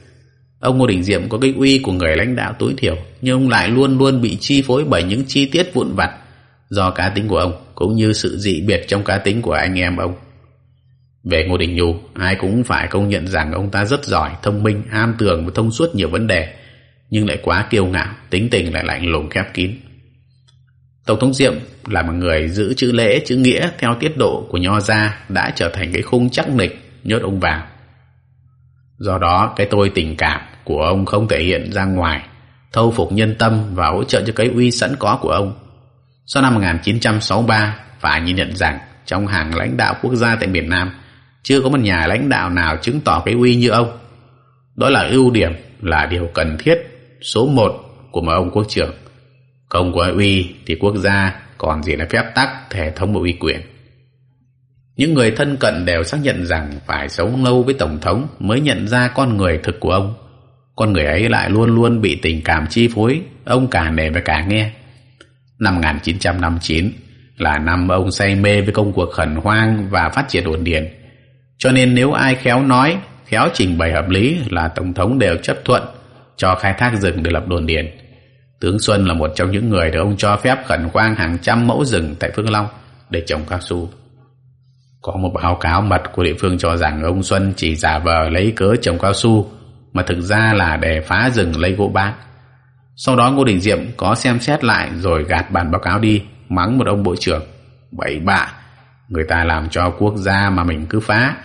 Ông Ngô Đình Diệm có cái uy của người lãnh đạo tối thiểu, nhưng ông lại luôn luôn bị chi phối bởi những chi tiết vụn vặt do cá tính của ông, cũng như sự dị biệt trong cá tính của anh em ông. Về Ngô Đình Nhu, ai cũng phải công nhận rằng ông ta rất giỏi, thông minh, am tường và thông suốt nhiều vấn đề, nhưng lại quá kiêu ngạo, tính tình lại lạnh lùng khép kín. Tổng thống Diệm là một người giữ chữ lễ, chữ nghĩa theo tiết độ của Nho gia đã trở thành cái khung chắc nịch nhốt ông vào. Do đó, cái tôi tình cảm của ông không thể hiện ra ngoài, thâu phục nhân tâm và hỗ trợ cho cái uy sẵn có của ông. Sau năm 1963, phải nhìn nhận rằng trong hàng lãnh đạo quốc gia tại miền Nam, chưa có một nhà lãnh đạo nào chứng tỏ cái uy như ông. Đó là ưu điểm, là điều cần thiết số một của một ông quốc trưởng. Không có uy thì quốc gia còn gì là phép tắc thể thống bộ uy quyền. Những người thân cận đều xác nhận rằng phải sống lâu với Tổng thống mới nhận ra con người thực của ông. Con người ấy lại luôn luôn bị tình cảm chi phối, ông cả nể và cả nghe. Năm 1959 là năm ông say mê với công cuộc khẩn hoang và phát triển đồn điền. Cho nên nếu ai khéo nói, khéo trình bày hợp lý là Tổng thống đều chấp thuận cho khai thác rừng để lập đồn điền. Tướng Xuân là một trong những người được ông cho phép khẩn hoang hàng trăm mẫu rừng tại Phương Long để trồng cao su. Có một báo cáo mật của địa phương cho rằng ông Xuân chỉ giả vờ lấy cớ trồng cao su mà thực ra là để phá rừng lấy gỗ bác. Sau đó Ngô Đình Diệm có xem xét lại rồi gạt bản báo cáo đi, mắng một ông bộ trưởng. Bậy bạ, người ta làm cho quốc gia mà mình cứ phá.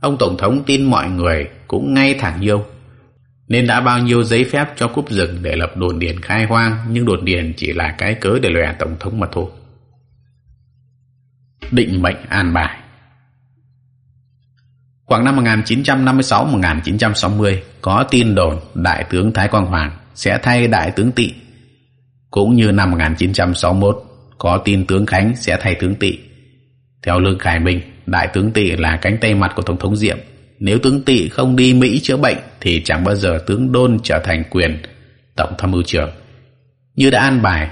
Ông Tổng thống tin mọi người cũng ngay thẳng yêu, nên đã bao nhiêu giấy phép cho cúp rừng để lập đồn điền khai hoang, nhưng đồn điền chỉ là cái cớ để lòe Tổng thống mà thôi định mệnh an bài. Khoảng năm 1956-1960 có tin đồn Đại tướng Thái Quang Hoàng sẽ thay Đại tướng Tị. Cũng như năm 1961 có tin tướng Khánh sẽ thay tướng Tị. Theo Lương Khải Minh, đại tướng Tị là cánh tay mặt của Tổng thống Diệm. Nếu tướng Tị không đi Mỹ chữa bệnh thì chẳng bao giờ tướng Đôn trở thành quyền Tổng tham mưu trưởng. Như đã an bài,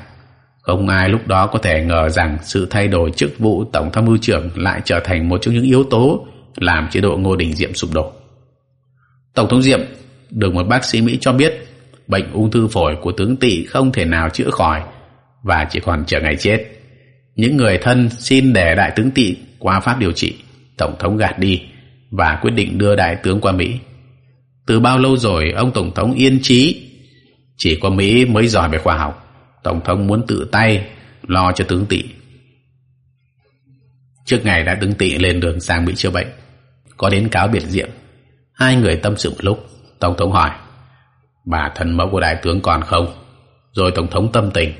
không ai lúc đó có thể ngờ rằng sự thay đổi chức vụ Tổng tham mưu trưởng lại trở thành một trong những yếu tố làm chế độ Ngô Đình Diệm sụp đổ. Tổng thống Diệm được một bác sĩ Mỹ cho biết bệnh ung thư phổi của tướng Tị không thể nào chữa khỏi và chỉ còn chờ ngày chết. Những người thân xin để đại tướng Tị qua Pháp điều trị, Tổng thống gạt đi và quyết định đưa đại tướng qua Mỹ. Từ bao lâu rồi ông Tổng thống yên trí, chỉ có Mỹ mới giỏi về khoa học. Tổng thống muốn tự tay lo cho tướng Tị. Trước ngày đã tướng Tị lên đường sang Mỹ chữa bệnh, có đến cáo biệt diệm. Hai người tâm sự một lúc, Tổng thống hỏi, bà thân mẫu của đại tướng còn không? Rồi Tổng thống tâm tình,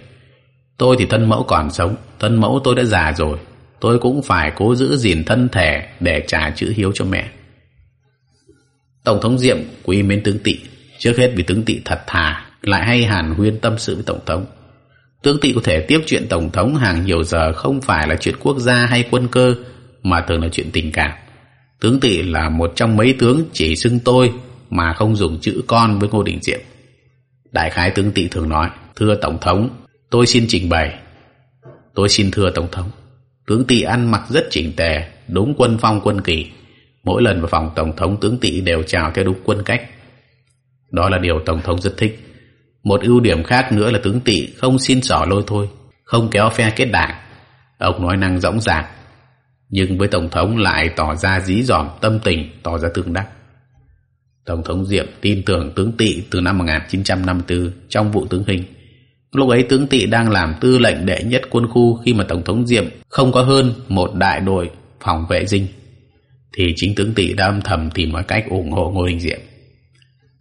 tôi thì thân mẫu còn sống, thân mẫu tôi đã già rồi, tôi cũng phải cố giữ gìn thân thể để trả chữ hiếu cho mẹ. Tổng thống Diệm quý mến tướng tị, trước hết vì tướng tị thật thà, lại hay hàn huyên tâm sự với Tổng thống. Tướng tị có thể tiếp chuyện Tổng thống hàng nhiều giờ không phải là chuyện quốc gia hay quân cơ, mà thường là chuyện tình cảm. Tướng tị là một trong mấy tướng chỉ xưng tôi mà không dùng chữ con với Ngô Đình Diệm. Đại khái tướng tị thường nói, thưa Tổng thống, tôi xin trình bày. Tôi xin thưa Tổng thống, tướng tị ăn mặc rất chỉnh tề, đúng quân phong quân kỳ. Mỗi lần vào phòng Tổng thống tướng tị đều chào theo đúng quân cách. Đó là điều Tổng thống rất thích. Một ưu điểm khác nữa là tướng tị không xin xỏ lôi thôi, không kéo phe kết đảng. Ông nói năng rõng rạc, nhưng với Tổng thống lại tỏ ra dí dỏm tâm tình, tỏ ra tương đắc. Tổng thống Diệm tin tưởng tướng Tị từ năm 1954 trong vụ tướng Hình. Lúc ấy tướng Tị đang làm tư lệnh đệ nhất quân khu khi mà Tổng thống Diệm không có hơn một đại đội phòng vệ dinh. Thì chính tướng Tị đã âm thầm tìm mọi cách ủng hộ Ngô Đình Diệm.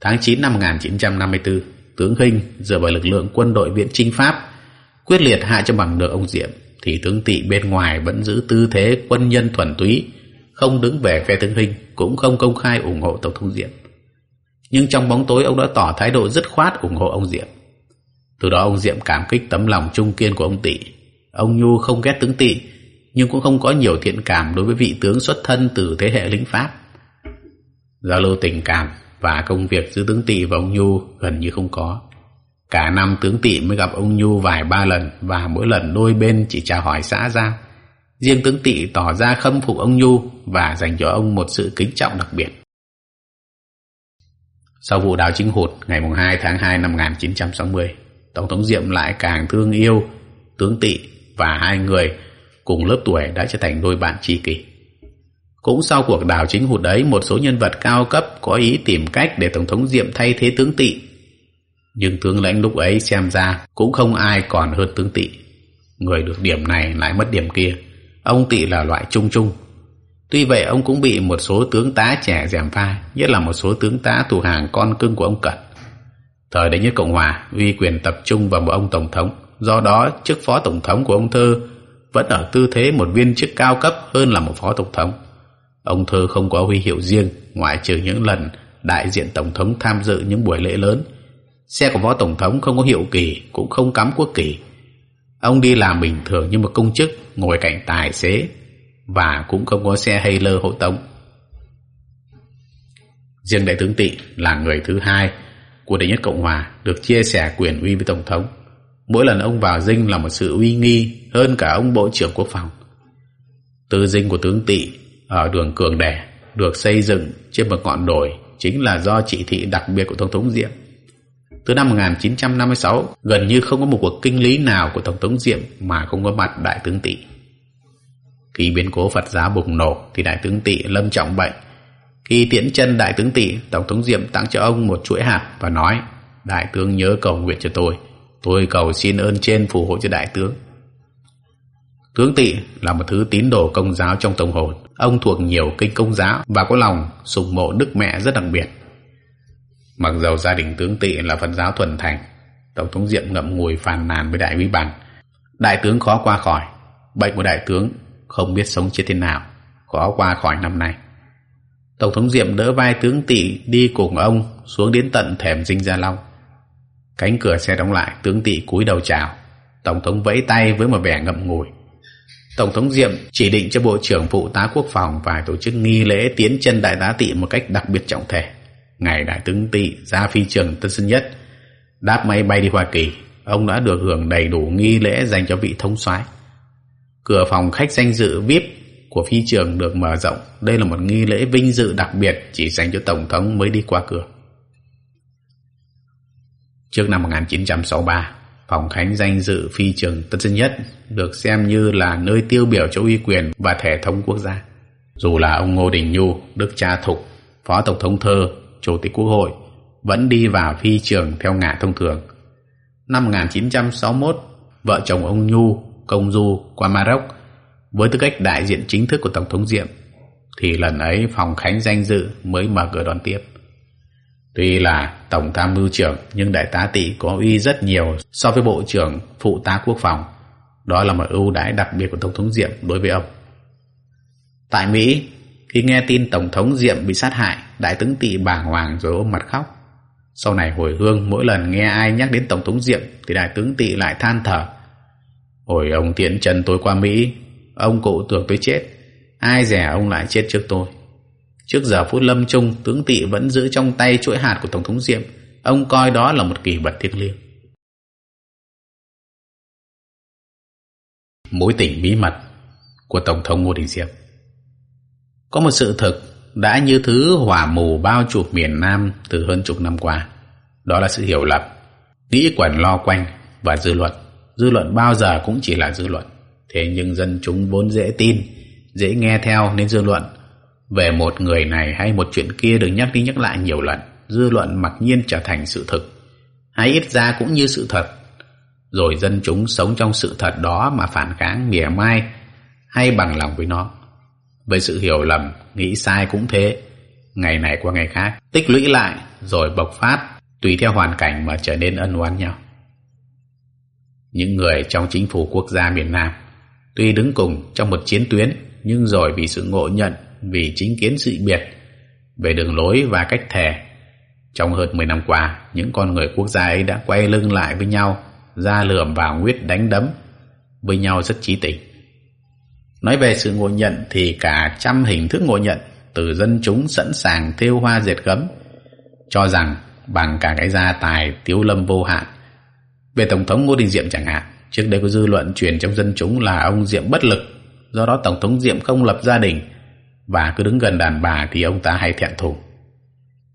Tháng 9 năm 1954, tướng Hình dựa vào lực lượng quân đội viện Trinh Pháp quyết liệt hạ cho bằng được ông Diệm thì tướng Tị bên ngoài vẫn giữ tư thế quân nhân thuần túy không đứng về phe tướng Hình cũng không công khai ủng hộ Tổng thống Diệm nhưng trong bóng tối ông đã tỏ thái độ dứt khoát ủng hộ ông Diệm. Từ đó ông Diệm cảm kích tấm lòng trung kiên của ông Tị. Ông Nhu không ghét tướng Tị, nhưng cũng không có nhiều thiện cảm đối với vị tướng xuất thân từ thế hệ lính Pháp. Giao lưu tình cảm và công việc giữa tướng Tị và ông Nhu gần như không có. Cả năm tướng Tị mới gặp ông Nhu vài ba lần và mỗi lần đôi bên chỉ chào hỏi xã giao. Riêng tướng Tị tỏ ra khâm phục ông Nhu và dành cho ông một sự kính trọng đặc biệt. Sau vụ đào chính hụt ngày 2 tháng 2 năm 1960, Tổng thống Diệm lại càng thương yêu tướng Tị và hai người cùng lớp tuổi đã trở thành đôi bạn tri kỷ. Cũng sau cuộc đào chính hụt ấy, một số nhân vật cao cấp có ý tìm cách để Tổng thống Diệm thay thế tướng Tị. Nhưng tướng lãnh lúc ấy xem ra cũng không ai còn hơn tướng Tị. Người được điểm này lại mất điểm kia. Ông Tị là loại trung trung, Tuy vậy ông cũng bị một số tướng tá trẻ dèm pha, nhất là một số tướng tá thủ hàng con cưng của ông Cận. Thời đấy nhất Cộng Hòa, uy quyền tập trung vào một ông Tổng thống, do đó chức phó Tổng thống của ông Thơ vẫn ở tư thế một viên chức cao cấp hơn là một phó Tổng thống. Ông Thơ không có huy hiệu riêng, ngoại trừ những lần đại diện Tổng thống tham dự những buổi lễ lớn. Xe của phó Tổng thống không có hiệu kỳ, cũng không cắm quốc kỳ. Ông đi làm bình thường như một công chức, ngồi cạnh tài xế, và cũng không có xe hay lơ hộ tống. Riêng đại tướng Tị là người thứ hai của đệ nhất Cộng Hòa được chia sẻ quyền uy với Tổng thống. Mỗi lần ông vào dinh là một sự uy nghi hơn cả ông Bộ trưởng Quốc phòng. Tư dinh của tướng Tị ở đường Cường Đẻ được xây dựng trên một ngọn đồi chính là do chỉ thị đặc biệt của Tổng thống Diệm. Từ năm 1956, gần như không có một cuộc kinh lý nào của Tổng thống Diệm mà không có mặt Đại tướng Tị. Khi biến cố Phật giáo bùng nổ thì Đại tướng Tị lâm trọng bệnh. Khi tiễn chân Đại tướng Tị, Tổng thống Diệm tặng cho ông một chuỗi hạt và nói Đại tướng nhớ cầu nguyện cho tôi. Tôi cầu xin ơn trên phù hộ cho Đại tướng. Tướng Tị là một thứ tín đồ công giáo trong tổng hồn. Ông thuộc nhiều kinh công giáo và có lòng sùng mộ Đức Mẹ rất đặc biệt. Mặc dầu gia đình tướng Tị là Phật giáo thuần thành, Tổng thống Diệm ngậm ngùi phàn nàn với Đại Quý Bằng. Đại tướng khó qua khỏi. Bệnh của đại tướng không biết sống chết thế nào, khó qua khỏi năm nay. Tổng thống Diệm đỡ vai tướng Tị đi cùng ông xuống đến tận thềm dinh Gia Long. Cánh cửa xe đóng lại, tướng Tị cúi đầu chào. Tổng thống vẫy tay với một vẻ ngậm ngùi. Tổng thống Diệm chỉ định cho Bộ trưởng Phụ tá Quốc phòng phải tổ chức nghi lễ tiến chân Đại tá Tị một cách đặc biệt trọng thể ngài Đại tướng Tị ra phi trường Tân Sơn Nhất, đáp máy bay đi Hoa Kỳ, ông đã được hưởng đầy đủ nghi lễ dành cho vị thống soái. Cửa phòng khách danh dự VIP của phi trường được mở rộng. Đây là một nghi lễ vinh dự đặc biệt chỉ dành cho Tổng thống mới đi qua cửa. Trước năm 1963, phòng khánh danh dự phi trường Tân Sơn Nhất được xem như là nơi tiêu biểu cho uy quyền và thể thống quốc gia. Dù là ông Ngô Đình Nhu, Đức Cha Thục, Phó Tổng thống Thơ, Chủ tịch Quốc hội vẫn đi vào phi trường theo ngã thông thường. Năm 1961, vợ chồng ông Nhu công du qua Maroc với tư cách đại diện chính thức của Tổng thống Diệm thì lần ấy phòng khánh danh dự mới mở cửa đón tiếp. Tuy là Tổng tham mưu trưởng nhưng Đại tá Tị có uy rất nhiều so với Bộ trưởng Phụ tá Quốc phòng. Đó là một ưu đãi đặc biệt của Tổng thống Diệm đối với ông. Tại Mỹ, khi nghe tin Tổng thống Diệm bị sát hại, Đại tướng Tị bàng hoàng rồi ôm mặt khóc. Sau này hồi hương mỗi lần nghe ai nhắc đến Tổng thống Diệm thì Đại tướng Tị lại than thở. Hồi ông tiễn Trần tôi qua Mỹ, ông cụ tưởng tôi chết. Ai rẻ ông lại chết trước tôi. Trước giờ phút lâm chung, tướng tị vẫn giữ trong tay chuỗi hạt của Tổng thống Diệm. Ông coi đó là một kỳ vật thiêng liêng. Mối tình bí mật của Tổng thống Ngô Đình Diệm có một sự thực đã như thứ hỏa mù bao trùm miền Nam từ hơn chục năm qua. Đó là sự hiểu lầm, nghĩ quẩn lo quanh và dư luận. Dư luận bao giờ cũng chỉ là dư luận. Thế nhưng dân chúng vốn dễ tin, dễ nghe theo nên dư luận về một người này hay một chuyện kia được nhắc đi nhắc lại nhiều lần, dư luận mặc nhiên trở thành sự thực, hay ít ra cũng như sự thật. Rồi dân chúng sống trong sự thật đó mà phản kháng mỉa mai hay bằng lòng với nó. Với sự hiểu lầm, nghĩ sai cũng thế, ngày này qua ngày khác, tích lũy lại rồi bộc phát tùy theo hoàn cảnh mà trở nên ân oán nhau. Những người trong chính phủ quốc gia miền Nam tuy đứng cùng trong một chiến tuyến nhưng rồi vì sự ngộ nhận vì chính kiến sự biệt về đường lối và cách thể. Trong hơn 10 năm qua, những con người quốc gia ấy đã quay lưng lại với nhau, ra lườm vào nguyết đánh đấm với nhau rất trí tình. Nói về sự ngộ nhận thì cả trăm hình thức ngộ nhận từ dân chúng sẵn sàng thêu hoa diệt gấm cho rằng bằng cả cái gia tài tiếu lâm vô hạn. Về Tổng thống Ngô Đình Diệm chẳng hạn, trước đây có dư luận truyền trong dân chúng là ông Diệm bất lực, do đó Tổng thống Diệm không lập gia đình, và cứ đứng gần đàn bà thì ông ta hay thẹn thùng.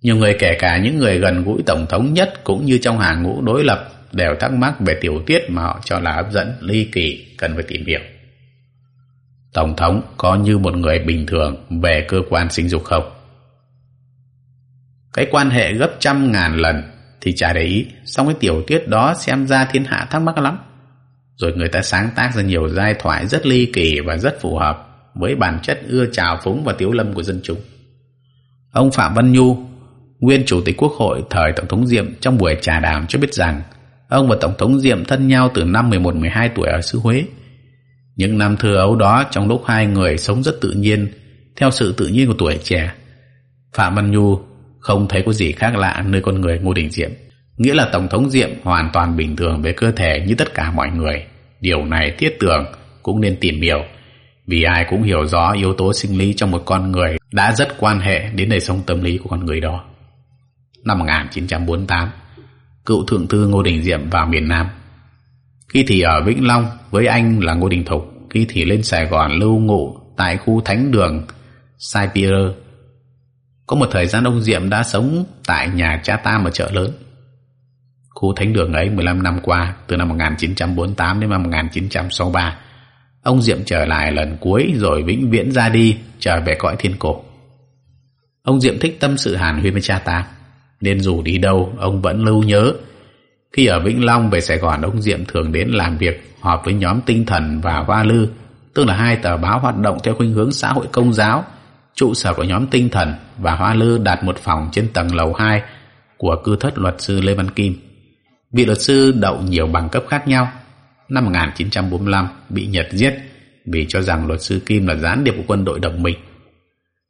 Nhiều người kể cả những người gần gũi Tổng thống nhất cũng như trong hàng ngũ đối lập đều thắc mắc về tiểu tiết mà họ cho là hấp dẫn, ly kỳ, cần phải tìm hiểu. Tổng thống có như một người bình thường về cơ quan sinh dục không? Cái quan hệ gấp trăm ngàn lần thì chả để ý, xong cái tiểu tiết đó xem ra thiên hạ thắc mắc lắm. Rồi người ta sáng tác ra nhiều giai thoại rất ly kỳ và rất phù hợp với bản chất ưa trào phúng và tiếu lâm của dân chúng. Ông Phạm Văn Nhu, nguyên chủ tịch quốc hội thời Tổng thống Diệm trong buổi trà đàm cho biết rằng ông và Tổng thống Diệm thân nhau từ năm 11-12 tuổi ở xứ Huế. Những năm thơ ấu đó trong lúc hai người sống rất tự nhiên, theo sự tự nhiên của tuổi trẻ. Phạm Văn Nhu không thấy có gì khác lạ nơi con người Ngô Đình Diệm. Nghĩa là Tổng thống Diệm hoàn toàn bình thường về cơ thể như tất cả mọi người. Điều này thiết tưởng cũng nên tìm hiểu vì ai cũng hiểu rõ yếu tố sinh lý trong một con người đã rất quan hệ đến đời sống tâm lý của con người đó. Năm 1948, cựu thượng thư Ngô Đình Diệm vào miền Nam. Khi thì ở Vĩnh Long với anh là Ngô Đình Thục, khi thì lên Sài Gòn lưu ngụ tại khu thánh đường Sai Pierre. Có một thời gian ông Diệm đã sống tại nhà cha ta ở chợ lớn. Khu thánh đường ấy 15 năm qua, từ năm 1948 đến năm 1963, Ông Diệm trở lại lần cuối rồi vĩnh viễn ra đi, trở về cõi thiên cổ. Ông Diệm thích tâm sự hàn huyên với cha ta, nên dù đi đâu, ông vẫn lưu nhớ. Khi ở Vĩnh Long về Sài Gòn, ông Diệm thường đến làm việc, họp với nhóm tinh thần và hoa lư, tức là hai tờ báo hoạt động theo khuynh hướng xã hội công giáo. Trụ sở của nhóm tinh thần và hoa lư đặt một phòng trên tầng lầu 2 của cư thất luật sư Lê Văn Kim. Vị luật sư đậu nhiều bằng cấp khác nhau, năm 1945 bị Nhật giết vì cho rằng luật sư Kim là gián điệp của quân đội đồng minh.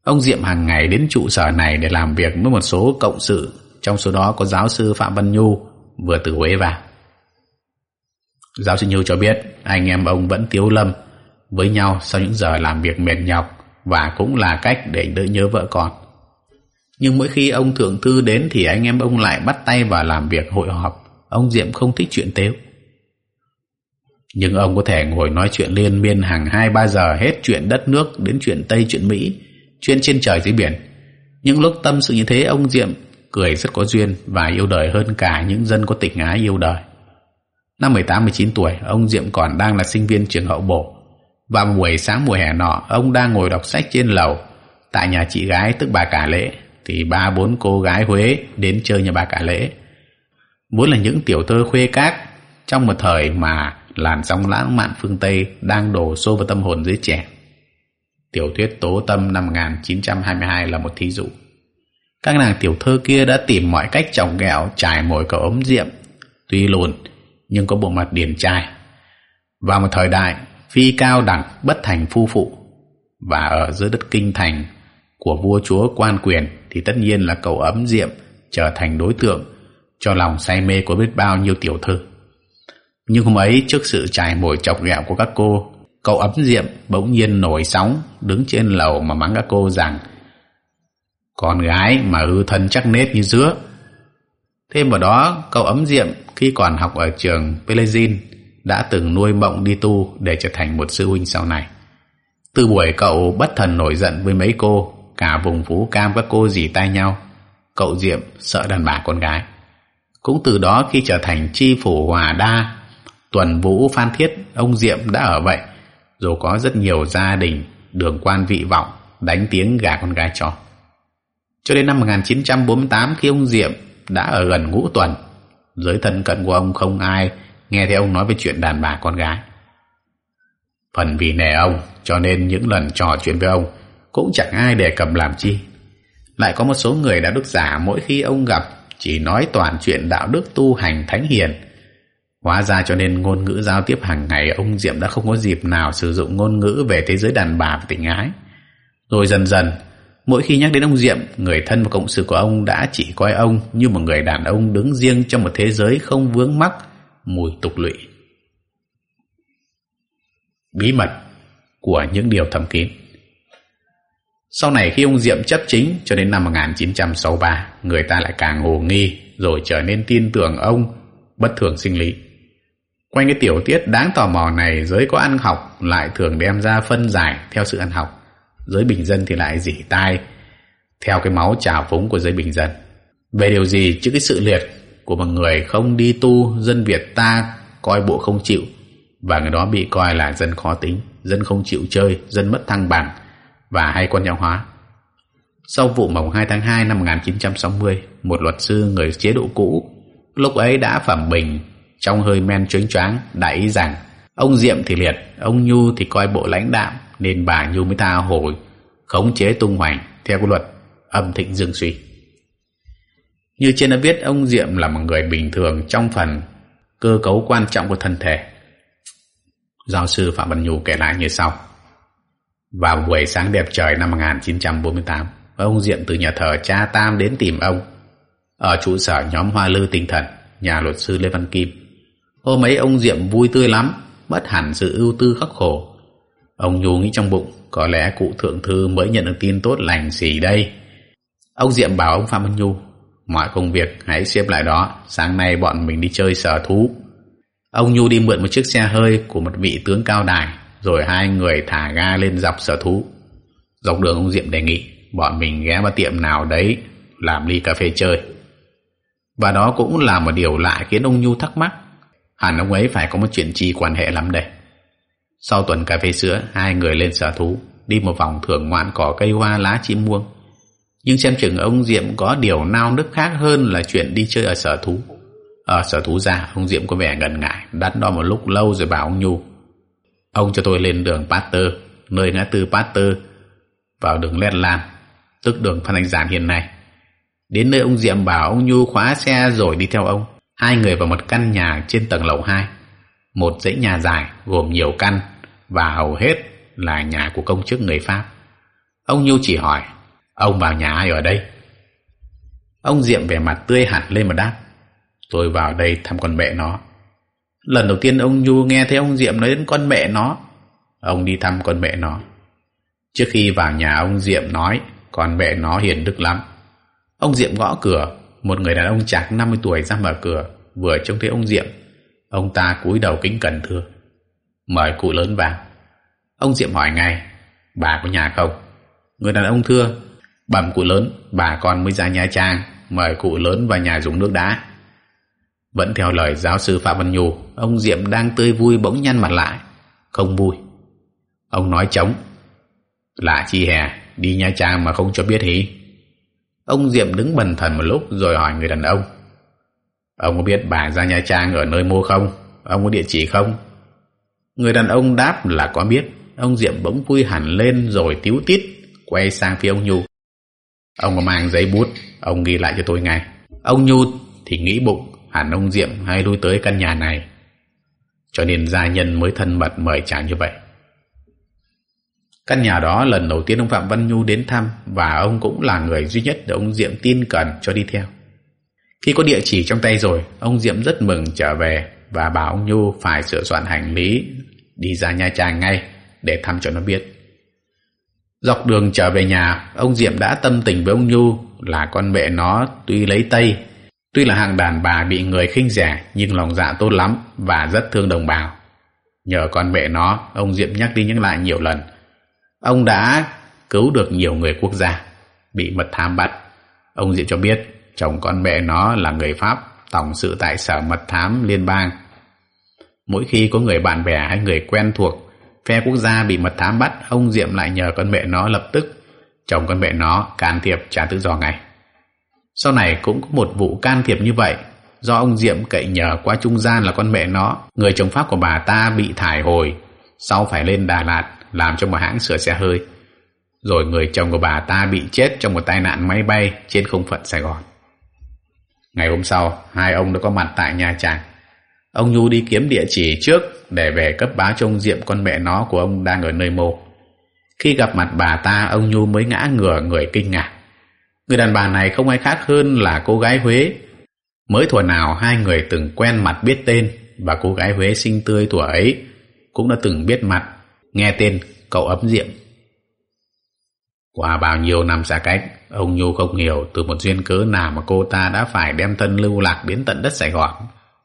Ông Diệm hàng ngày đến trụ sở này để làm việc với một số cộng sự, trong số đó có giáo sư Phạm Văn Nhu vừa từ Huế vào. Giáo sư Như cho biết anh em ông vẫn tiếu lâm với nhau sau những giờ làm việc mệt nhọc và cũng là cách để đỡ nhớ vợ con. Nhưng mỗi khi ông thượng thư đến thì anh em ông lại bắt tay vào làm việc hội họp. Ông Diệm không thích chuyện tếu. Nhưng ông có thể ngồi nói chuyện liên miên hàng hai ba giờ hết chuyện đất nước đến chuyện Tây chuyện Mỹ, chuyện trên trời dưới biển. Những lúc tâm sự như thế ông Diệm cười rất có duyên và yêu đời hơn cả những dân có tình ái yêu đời. Năm 18-19 tuổi, ông Diệm còn đang là sinh viên trường hậu bổ. Và buổi sáng mùa hè nọ, ông đang ngồi đọc sách trên lầu tại nhà chị gái tức bà Cả Lễ thì ba bốn cô gái Huế đến chơi nhà bà Cả Lễ. Vốn là những tiểu thơ khuê các trong một thời mà làn sóng lãng mạn phương Tây đang đổ xô vào tâm hồn giới trẻ. Tiểu thuyết Tố Tâm năm 1922 là một thí dụ. Các nàng tiểu thư kia đã tìm mọi cách chồng ghẹo trải mồi cậu ống diệm, tuy lùn nhưng có bộ mặt điển trai. Vào một thời đại phi cao đẳng bất thành phu phụ và ở giữa đất kinh thành của vua chúa quan quyền thì tất nhiên là cậu ấm diệm trở thành đối tượng cho lòng say mê của biết bao nhiêu tiểu thư. Nhưng hôm ấy trước sự trải mồi chọc ghẹo của các cô, cậu ấm diệm bỗng nhiên nổi sóng đứng trên lầu mà mắng các cô rằng con gái mà hư thân chắc nết như dứa. Thêm vào đó, cậu ấm diệm khi còn học ở trường Pelezin đã từng nuôi mộng đi tu để trở thành một sư huynh sau này. Từ buổi cậu bất thần nổi giận với mấy cô, cả vùng phú cam các cô dì tay nhau, cậu Diệm sợ đàn bà con gái. Cũng từ đó khi trở thành chi phủ hòa đa, tuần vũ phan thiết, ông Diệm đã ở vậy, rồi có rất nhiều gia đình, đường quan vị vọng, đánh tiếng gà con gái cho. Cho đến năm 1948 khi ông Diệm đã ở gần ngũ tuần, giới thân cận của ông không ai nghe thấy ông nói về chuyện đàn bà con gái. Phần vì nể ông, cho nên những lần trò chuyện với ông cũng chẳng ai đề cập làm chi. Lại có một số người đã đức giả mỗi khi ông gặp chỉ nói toàn chuyện đạo đức tu hành thánh hiền. Hóa ra cho nên ngôn ngữ giao tiếp hàng ngày ông Diệm đã không có dịp nào sử dụng ngôn ngữ về thế giới đàn bà và tình ái. Rồi dần dần, mỗi khi nhắc đến ông Diệm, người thân và cộng sự của ông đã chỉ coi ông như một người đàn ông đứng riêng trong một thế giới không vướng mắc mùi tục lụy. Bí mật của những điều thầm kín Sau này khi ông Diệm chấp chính cho đến năm 1963, người ta lại càng hồ nghi rồi trở nên tin tưởng ông bất thường sinh lý. Quanh cái tiểu tiết đáng tò mò này giới có ăn học lại thường đem ra phân giải theo sự ăn học. Giới bình dân thì lại dỉ tai theo cái máu trào phúng của giới bình dân. Về điều gì chứ cái sự liệt của một người không đi tu dân Việt ta coi bộ không chịu và người đó bị coi là dân khó tính, dân không chịu chơi, dân mất thăng bằng và hay quan nhau hóa. Sau vụ mồng 2 tháng 2 năm 1960, một luật sư người chế độ cũ lúc ấy đã phẩm bình trong hơi men chớnh choáng đã ý rằng ông Diệm thì liệt, ông Nhu thì coi bộ lãnh đạm nên bà Nhu mới tha hồi khống chế tung hoành theo quy luật âm thịnh dương suy. Như trên đã viết, ông Diệm là một người bình thường trong phần cơ cấu quan trọng của thân thể. Giáo sư Phạm Văn Nhu kể lại như sau. Vào buổi sáng đẹp trời năm 1948, ông Diệm từ nhà thờ cha Tam đến tìm ông ở trụ sở nhóm Hoa Lư Tinh Thần, nhà luật sư Lê Văn Kim. Hôm ấy ông Diệm vui tươi lắm, bất hẳn sự ưu tư khắc khổ. Ông Nhu nghĩ trong bụng, có lẽ cụ thượng thư mới nhận được tin tốt lành gì đây. Ông Diệm bảo ông Phạm Văn Nhu Mọi công việc hãy xếp lại đó Sáng nay bọn mình đi chơi sở thú Ông Nhu đi mượn một chiếc xe hơi Của một vị tướng cao đài Rồi hai người thả ga lên dọc sở thú Dọc đường ông Diệm đề nghị Bọn mình ghé vào tiệm nào đấy Làm ly cà phê chơi Và đó cũng là một điều lạ Khiến ông Nhu thắc mắc Hẳn ông ấy phải có một chuyện chi quan hệ lắm đây Sau tuần cà phê sữa Hai người lên sở thú Đi một vòng thưởng ngoạn cỏ cây hoa lá chim muông nhưng xem chừng ông Diệm có điều nao nức khác hơn là chuyện đi chơi ở sở thú. Ở sở thú ra, ông Diệm có vẻ ngần ngại, đắn đo một lúc lâu rồi bảo ông Nhu. Ông cho tôi lên đường Pasteur, nơi ngã tư Pasteur, vào đường Len Lan, tức đường Phan Anh Giản hiện nay. Đến nơi ông Diệm bảo ông Nhu khóa xe rồi đi theo ông. Hai người vào một căn nhà trên tầng lầu 2. Một dãy nhà dài gồm nhiều căn và hầu hết là nhà của công chức người Pháp. Ông Nhu chỉ hỏi Ông vào nhà ai ở đây? Ông Diệm vẻ mặt tươi hẳn lên mà đáp. Tôi vào đây thăm con mẹ nó. Lần đầu tiên ông Nhu nghe thấy ông Diệm nói đến con mẹ nó. ông đi thăm con mẹ nó. Trước khi vào nhà ông Diệm nói con mẹ nó hiền đức lắm. Ông Diệm gõ cửa, một người đàn ông chạc 50 tuổi ra mở cửa, vừa trông thấy ông Diệm. Ông ta cúi đầu kính cẩn thưa. Mời cụ lớn vào. Ông Diệm hỏi ngay, bà có nhà không? Người đàn ông thưa, bẩm cụ lớn, bà con mới ra Nha Trang, mời cụ lớn vào nhà dùng nước đá. Vẫn theo lời giáo sư Phạm Văn Nhu, ông Diệm đang tươi vui bỗng nhăn mặt lại. Không vui. Ông nói trống. Lạ chi hè, đi Nha Trang mà không cho biết hí. Ông Diệm đứng bần thần một lúc rồi hỏi người đàn ông. Ông có biết bà ra Nha Trang ở nơi mua không? Ông có địa chỉ không? Người đàn ông đáp là có biết. Ông Diệm bỗng vui hẳn lên rồi tiếu tít, quay sang phía ông Nhu. Ông có mang giấy bút, ông ghi lại cho tôi ngay. Ông Nhu thì nghĩ bụng hẳn ông Diệm hay lui tới căn nhà này. Cho nên gia nhân mới thân mật mời chàng như vậy. Căn nhà đó lần đầu tiên ông Phạm Văn Nhu đến thăm và ông cũng là người duy nhất được ông Diệm tin cần cho đi theo. Khi có địa chỉ trong tay rồi, ông Diệm rất mừng trở về và bảo ông Nhu phải sửa soạn hành lý đi ra Nha Trang ngay để thăm cho nó biết. Dọc đường trở về nhà, ông Diệm đã tâm tình với ông Nhu là con mẹ nó tuy lấy Tây, tuy là hàng đàn bà bị người khinh rẻ nhưng lòng dạ tốt lắm và rất thương đồng bào. Nhờ con mẹ nó, ông Diệm nhắc đi nhắc lại nhiều lần. Ông đã cứu được nhiều người quốc gia bị mật thám bắt. Ông Diệm cho biết chồng con mẹ nó là người Pháp, tổng sự tại sở mật thám liên bang. Mỗi khi có người bạn bè hay người quen thuộc phe quốc gia bị mật thám bắt ông diệm lại nhờ con mẹ nó lập tức chồng con mẹ nó can thiệp trả tự do ngay sau này cũng có một vụ can thiệp như vậy do ông diệm cậy nhờ qua trung gian là con mẹ nó người chồng pháp của bà ta bị thải hồi sau phải lên đà lạt làm cho một hãng sửa xe hơi rồi người chồng của bà ta bị chết trong một tai nạn máy bay trên không phận sài gòn ngày hôm sau hai ông đã có mặt tại nha trang ông nhu đi kiếm địa chỉ trước để về cấp báo cho ông Diệm con mẹ nó của ông đang ở nơi mô. Khi gặp mặt bà ta, ông Nhu mới ngã ngửa người kinh ngạc. Người đàn bà này không ai khác hơn là cô gái Huế. Mới thuở nào hai người từng quen mặt biết tên và cô gái Huế xinh tươi thuở ấy cũng đã từng biết mặt, nghe tên cậu ấm Diệm. Qua bao nhiêu năm xa cách, ông Nhu không hiểu từ một duyên cớ nào mà cô ta đã phải đem thân lưu lạc đến tận đất Sài Gòn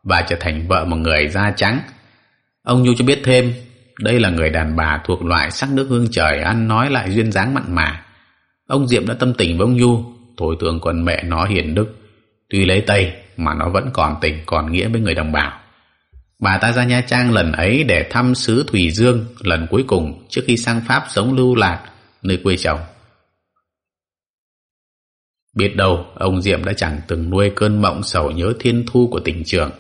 và trở thành vợ một người da trắng Ông Nhu cho biết thêm, đây là người đàn bà thuộc loại sắc nước hương trời ăn nói lại duyên dáng mặn mà. Ông Diệm đã tâm tình với ông Nhu, thổi tường còn mẹ nó hiền đức. Tuy lấy Tây mà nó vẫn còn tình còn nghĩa với người đồng bào. Bà ta ra Nha Trang lần ấy để thăm xứ Thủy Dương lần cuối cùng trước khi sang Pháp sống lưu lạc nơi quê chồng. Biết đâu ông Diệm đã chẳng từng nuôi cơn mộng sầu nhớ thiên thu của tình trường.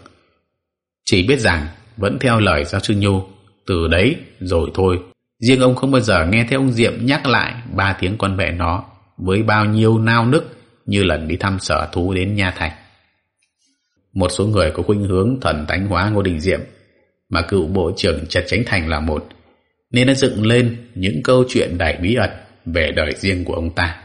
Chỉ biết rằng vẫn theo lời giáo sư Nhu, từ đấy rồi thôi. Riêng ông không bao giờ nghe thấy ông Diệm nhắc lại ba tiếng con mẹ nó với bao nhiêu nao nức như lần đi thăm sở thú đến Nha Thành. Một số người có khuynh hướng thần thánh hóa Ngô Đình Diệm, mà cựu bộ trưởng Trần Chánh Thành là một, nên đã dựng lên những câu chuyện đầy bí ẩn về đời riêng của ông ta.